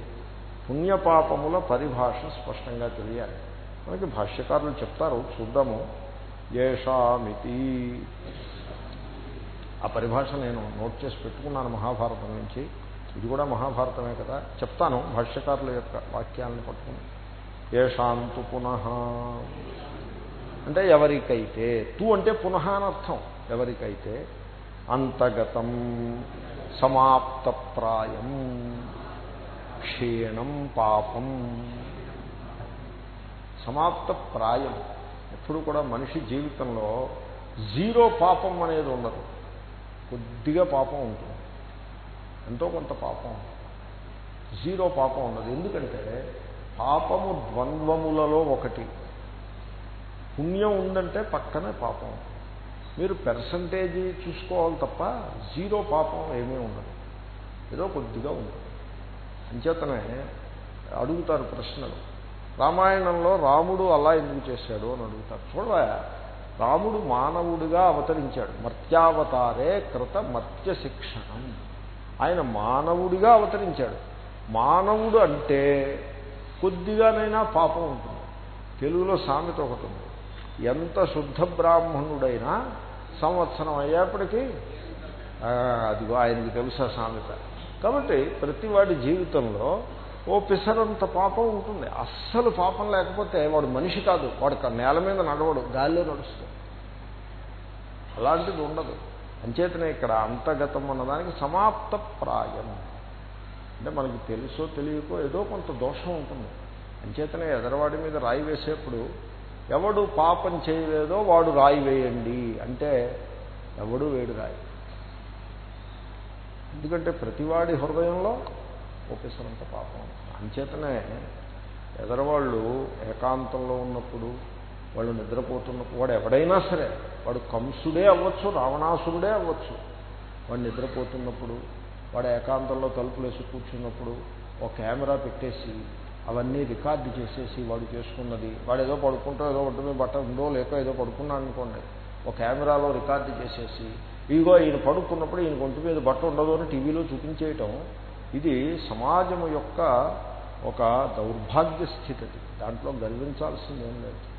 పుణ్యపాపముల పరిభాష స్పష్టంగా తెలియాలి. మనకి భాష్యకారులు చెప్తారు చూద్దాము. ఏషామితి. ఆ పరిభాష నేను నోట్ చేసి పెట్టుకున్నాను మహాభారతం నుంచి. ఇది కూడా మహాభారతమే కదా. చెప్తాను భాష్యకారుల యొక్క వాక్యాలను పట్టుకుని. ఏషాంతు పునః. అంటే ఎవరికైతే తు అంటే పునః అనర్థం ఎవరికైతే? అంతగతం సమాప్తప్రాయం. క్షీణం పాపం. సమాప్త ప్రాయం. ఎప్పుడు కూడా మనిషి జీవితంలో జీరో పాపం అనేది ఉండదు. కొద్దిగా పాపం ఉంటుంది. ఎంతో కొంత పాపం జీరో పాపం ఉండదు. ఎందుకంటే పాపము ద్వంద్వములలో ఒకటి. పుణ్యం ఉందంటే పక్కనే పాపం మీరు పెర్సంటేజీ చూసుకోవాలి తప్ప జీరో పాపం ఏమీ ఉండదు. ఏదో కొద్దిగా ఉంటుంది. అంచేతనే అడుగుతారు ప్రశ్నలు. రామాయణంలో రాముడు అలా ఎందుకు చేశాడు అని అడుగుతారు. చూడవా రాముడు మానవుడిగా అవతరించాడు. మర్త్యావతారే కృత మర్త్య శిక్షణం ఆయన మానవుడిగా అవతరించాడు. మానవుడు అంటే కొద్దిగానైనా పాపం ఉంటుంది. తెలుగులో సామెత ఒకటి ఉంది. ఎంత శుద్ధ బ్రాహ్మణుడైనా సంవత్సరం అయ్యేప్పటికీ అదిగో ఆయనకి తెలుసా సామెత. కాబట్టి ప్రతివాడి జీవితంలో ఓ పిసరంత పాపం ఉంటుంది. అస్సలు పాపం లేకపోతే వాడు మనిషి కాదు. వాడు నేల మీద నడవడు గాల్లో నడుస్తాడు. అలాంటిది ఉండదు. అంచేతనే ఇక్కడ అంతగతం అన్నదానికి సమాప్త ప్రాయం అంటే మనకి తెలుసో తెలియకో ఏదో కొంత దోషం ఉంటుంది. అంచేతనే ఎదరవాడి మీద రాయి వేసేప్పుడు ఎవడు పాపం చేయలేదో వాడు రాయి వేయండి. అంటే ఎవడు వేడు రాయి. ఎందుకంటే ప్రతివాడి హృదయంలో ఒకేసారంత పాపం అంచేతనే ఎదరవాళ్ళు ఏకాంతంలో ఉన్నప్పుడు వాళ్ళు నిద్రపోతున్నప్పుడు వాడు ఎవడైనా సరే వాడు కంసుడే అవ్వచ్చు రావణాసురుడే అవ్వచ్చు. వాడు నిద్రపోతున్నప్పుడు వాడు ఏకాంతంలో తలుపులు వేసి కూర్చున్నప్పుడు ఒక కెమెరా పెట్టేసి అవన్నీ రికార్డు చేసేసి వాడు చేసుకున్నది వాడు ఏదో పడుకుంటూ ఏదో ఒంటి బట్ట ఉందో లేక ఏదో పడుకున్నాడు అనుకోండి ఒక కెమెరాలో రికార్డు చేసేసి ఇదిగో ఈయన పడుకున్నప్పుడు ఈయన ఒంటి మీద బట్ట ఉండదు అని టీవీలో చూపించేయటం. ఇది సమాజం యొక్క ఒక దౌర్భాగ్య స్థితి దాంట్లో గర్వించాల్సిందేం లేదు.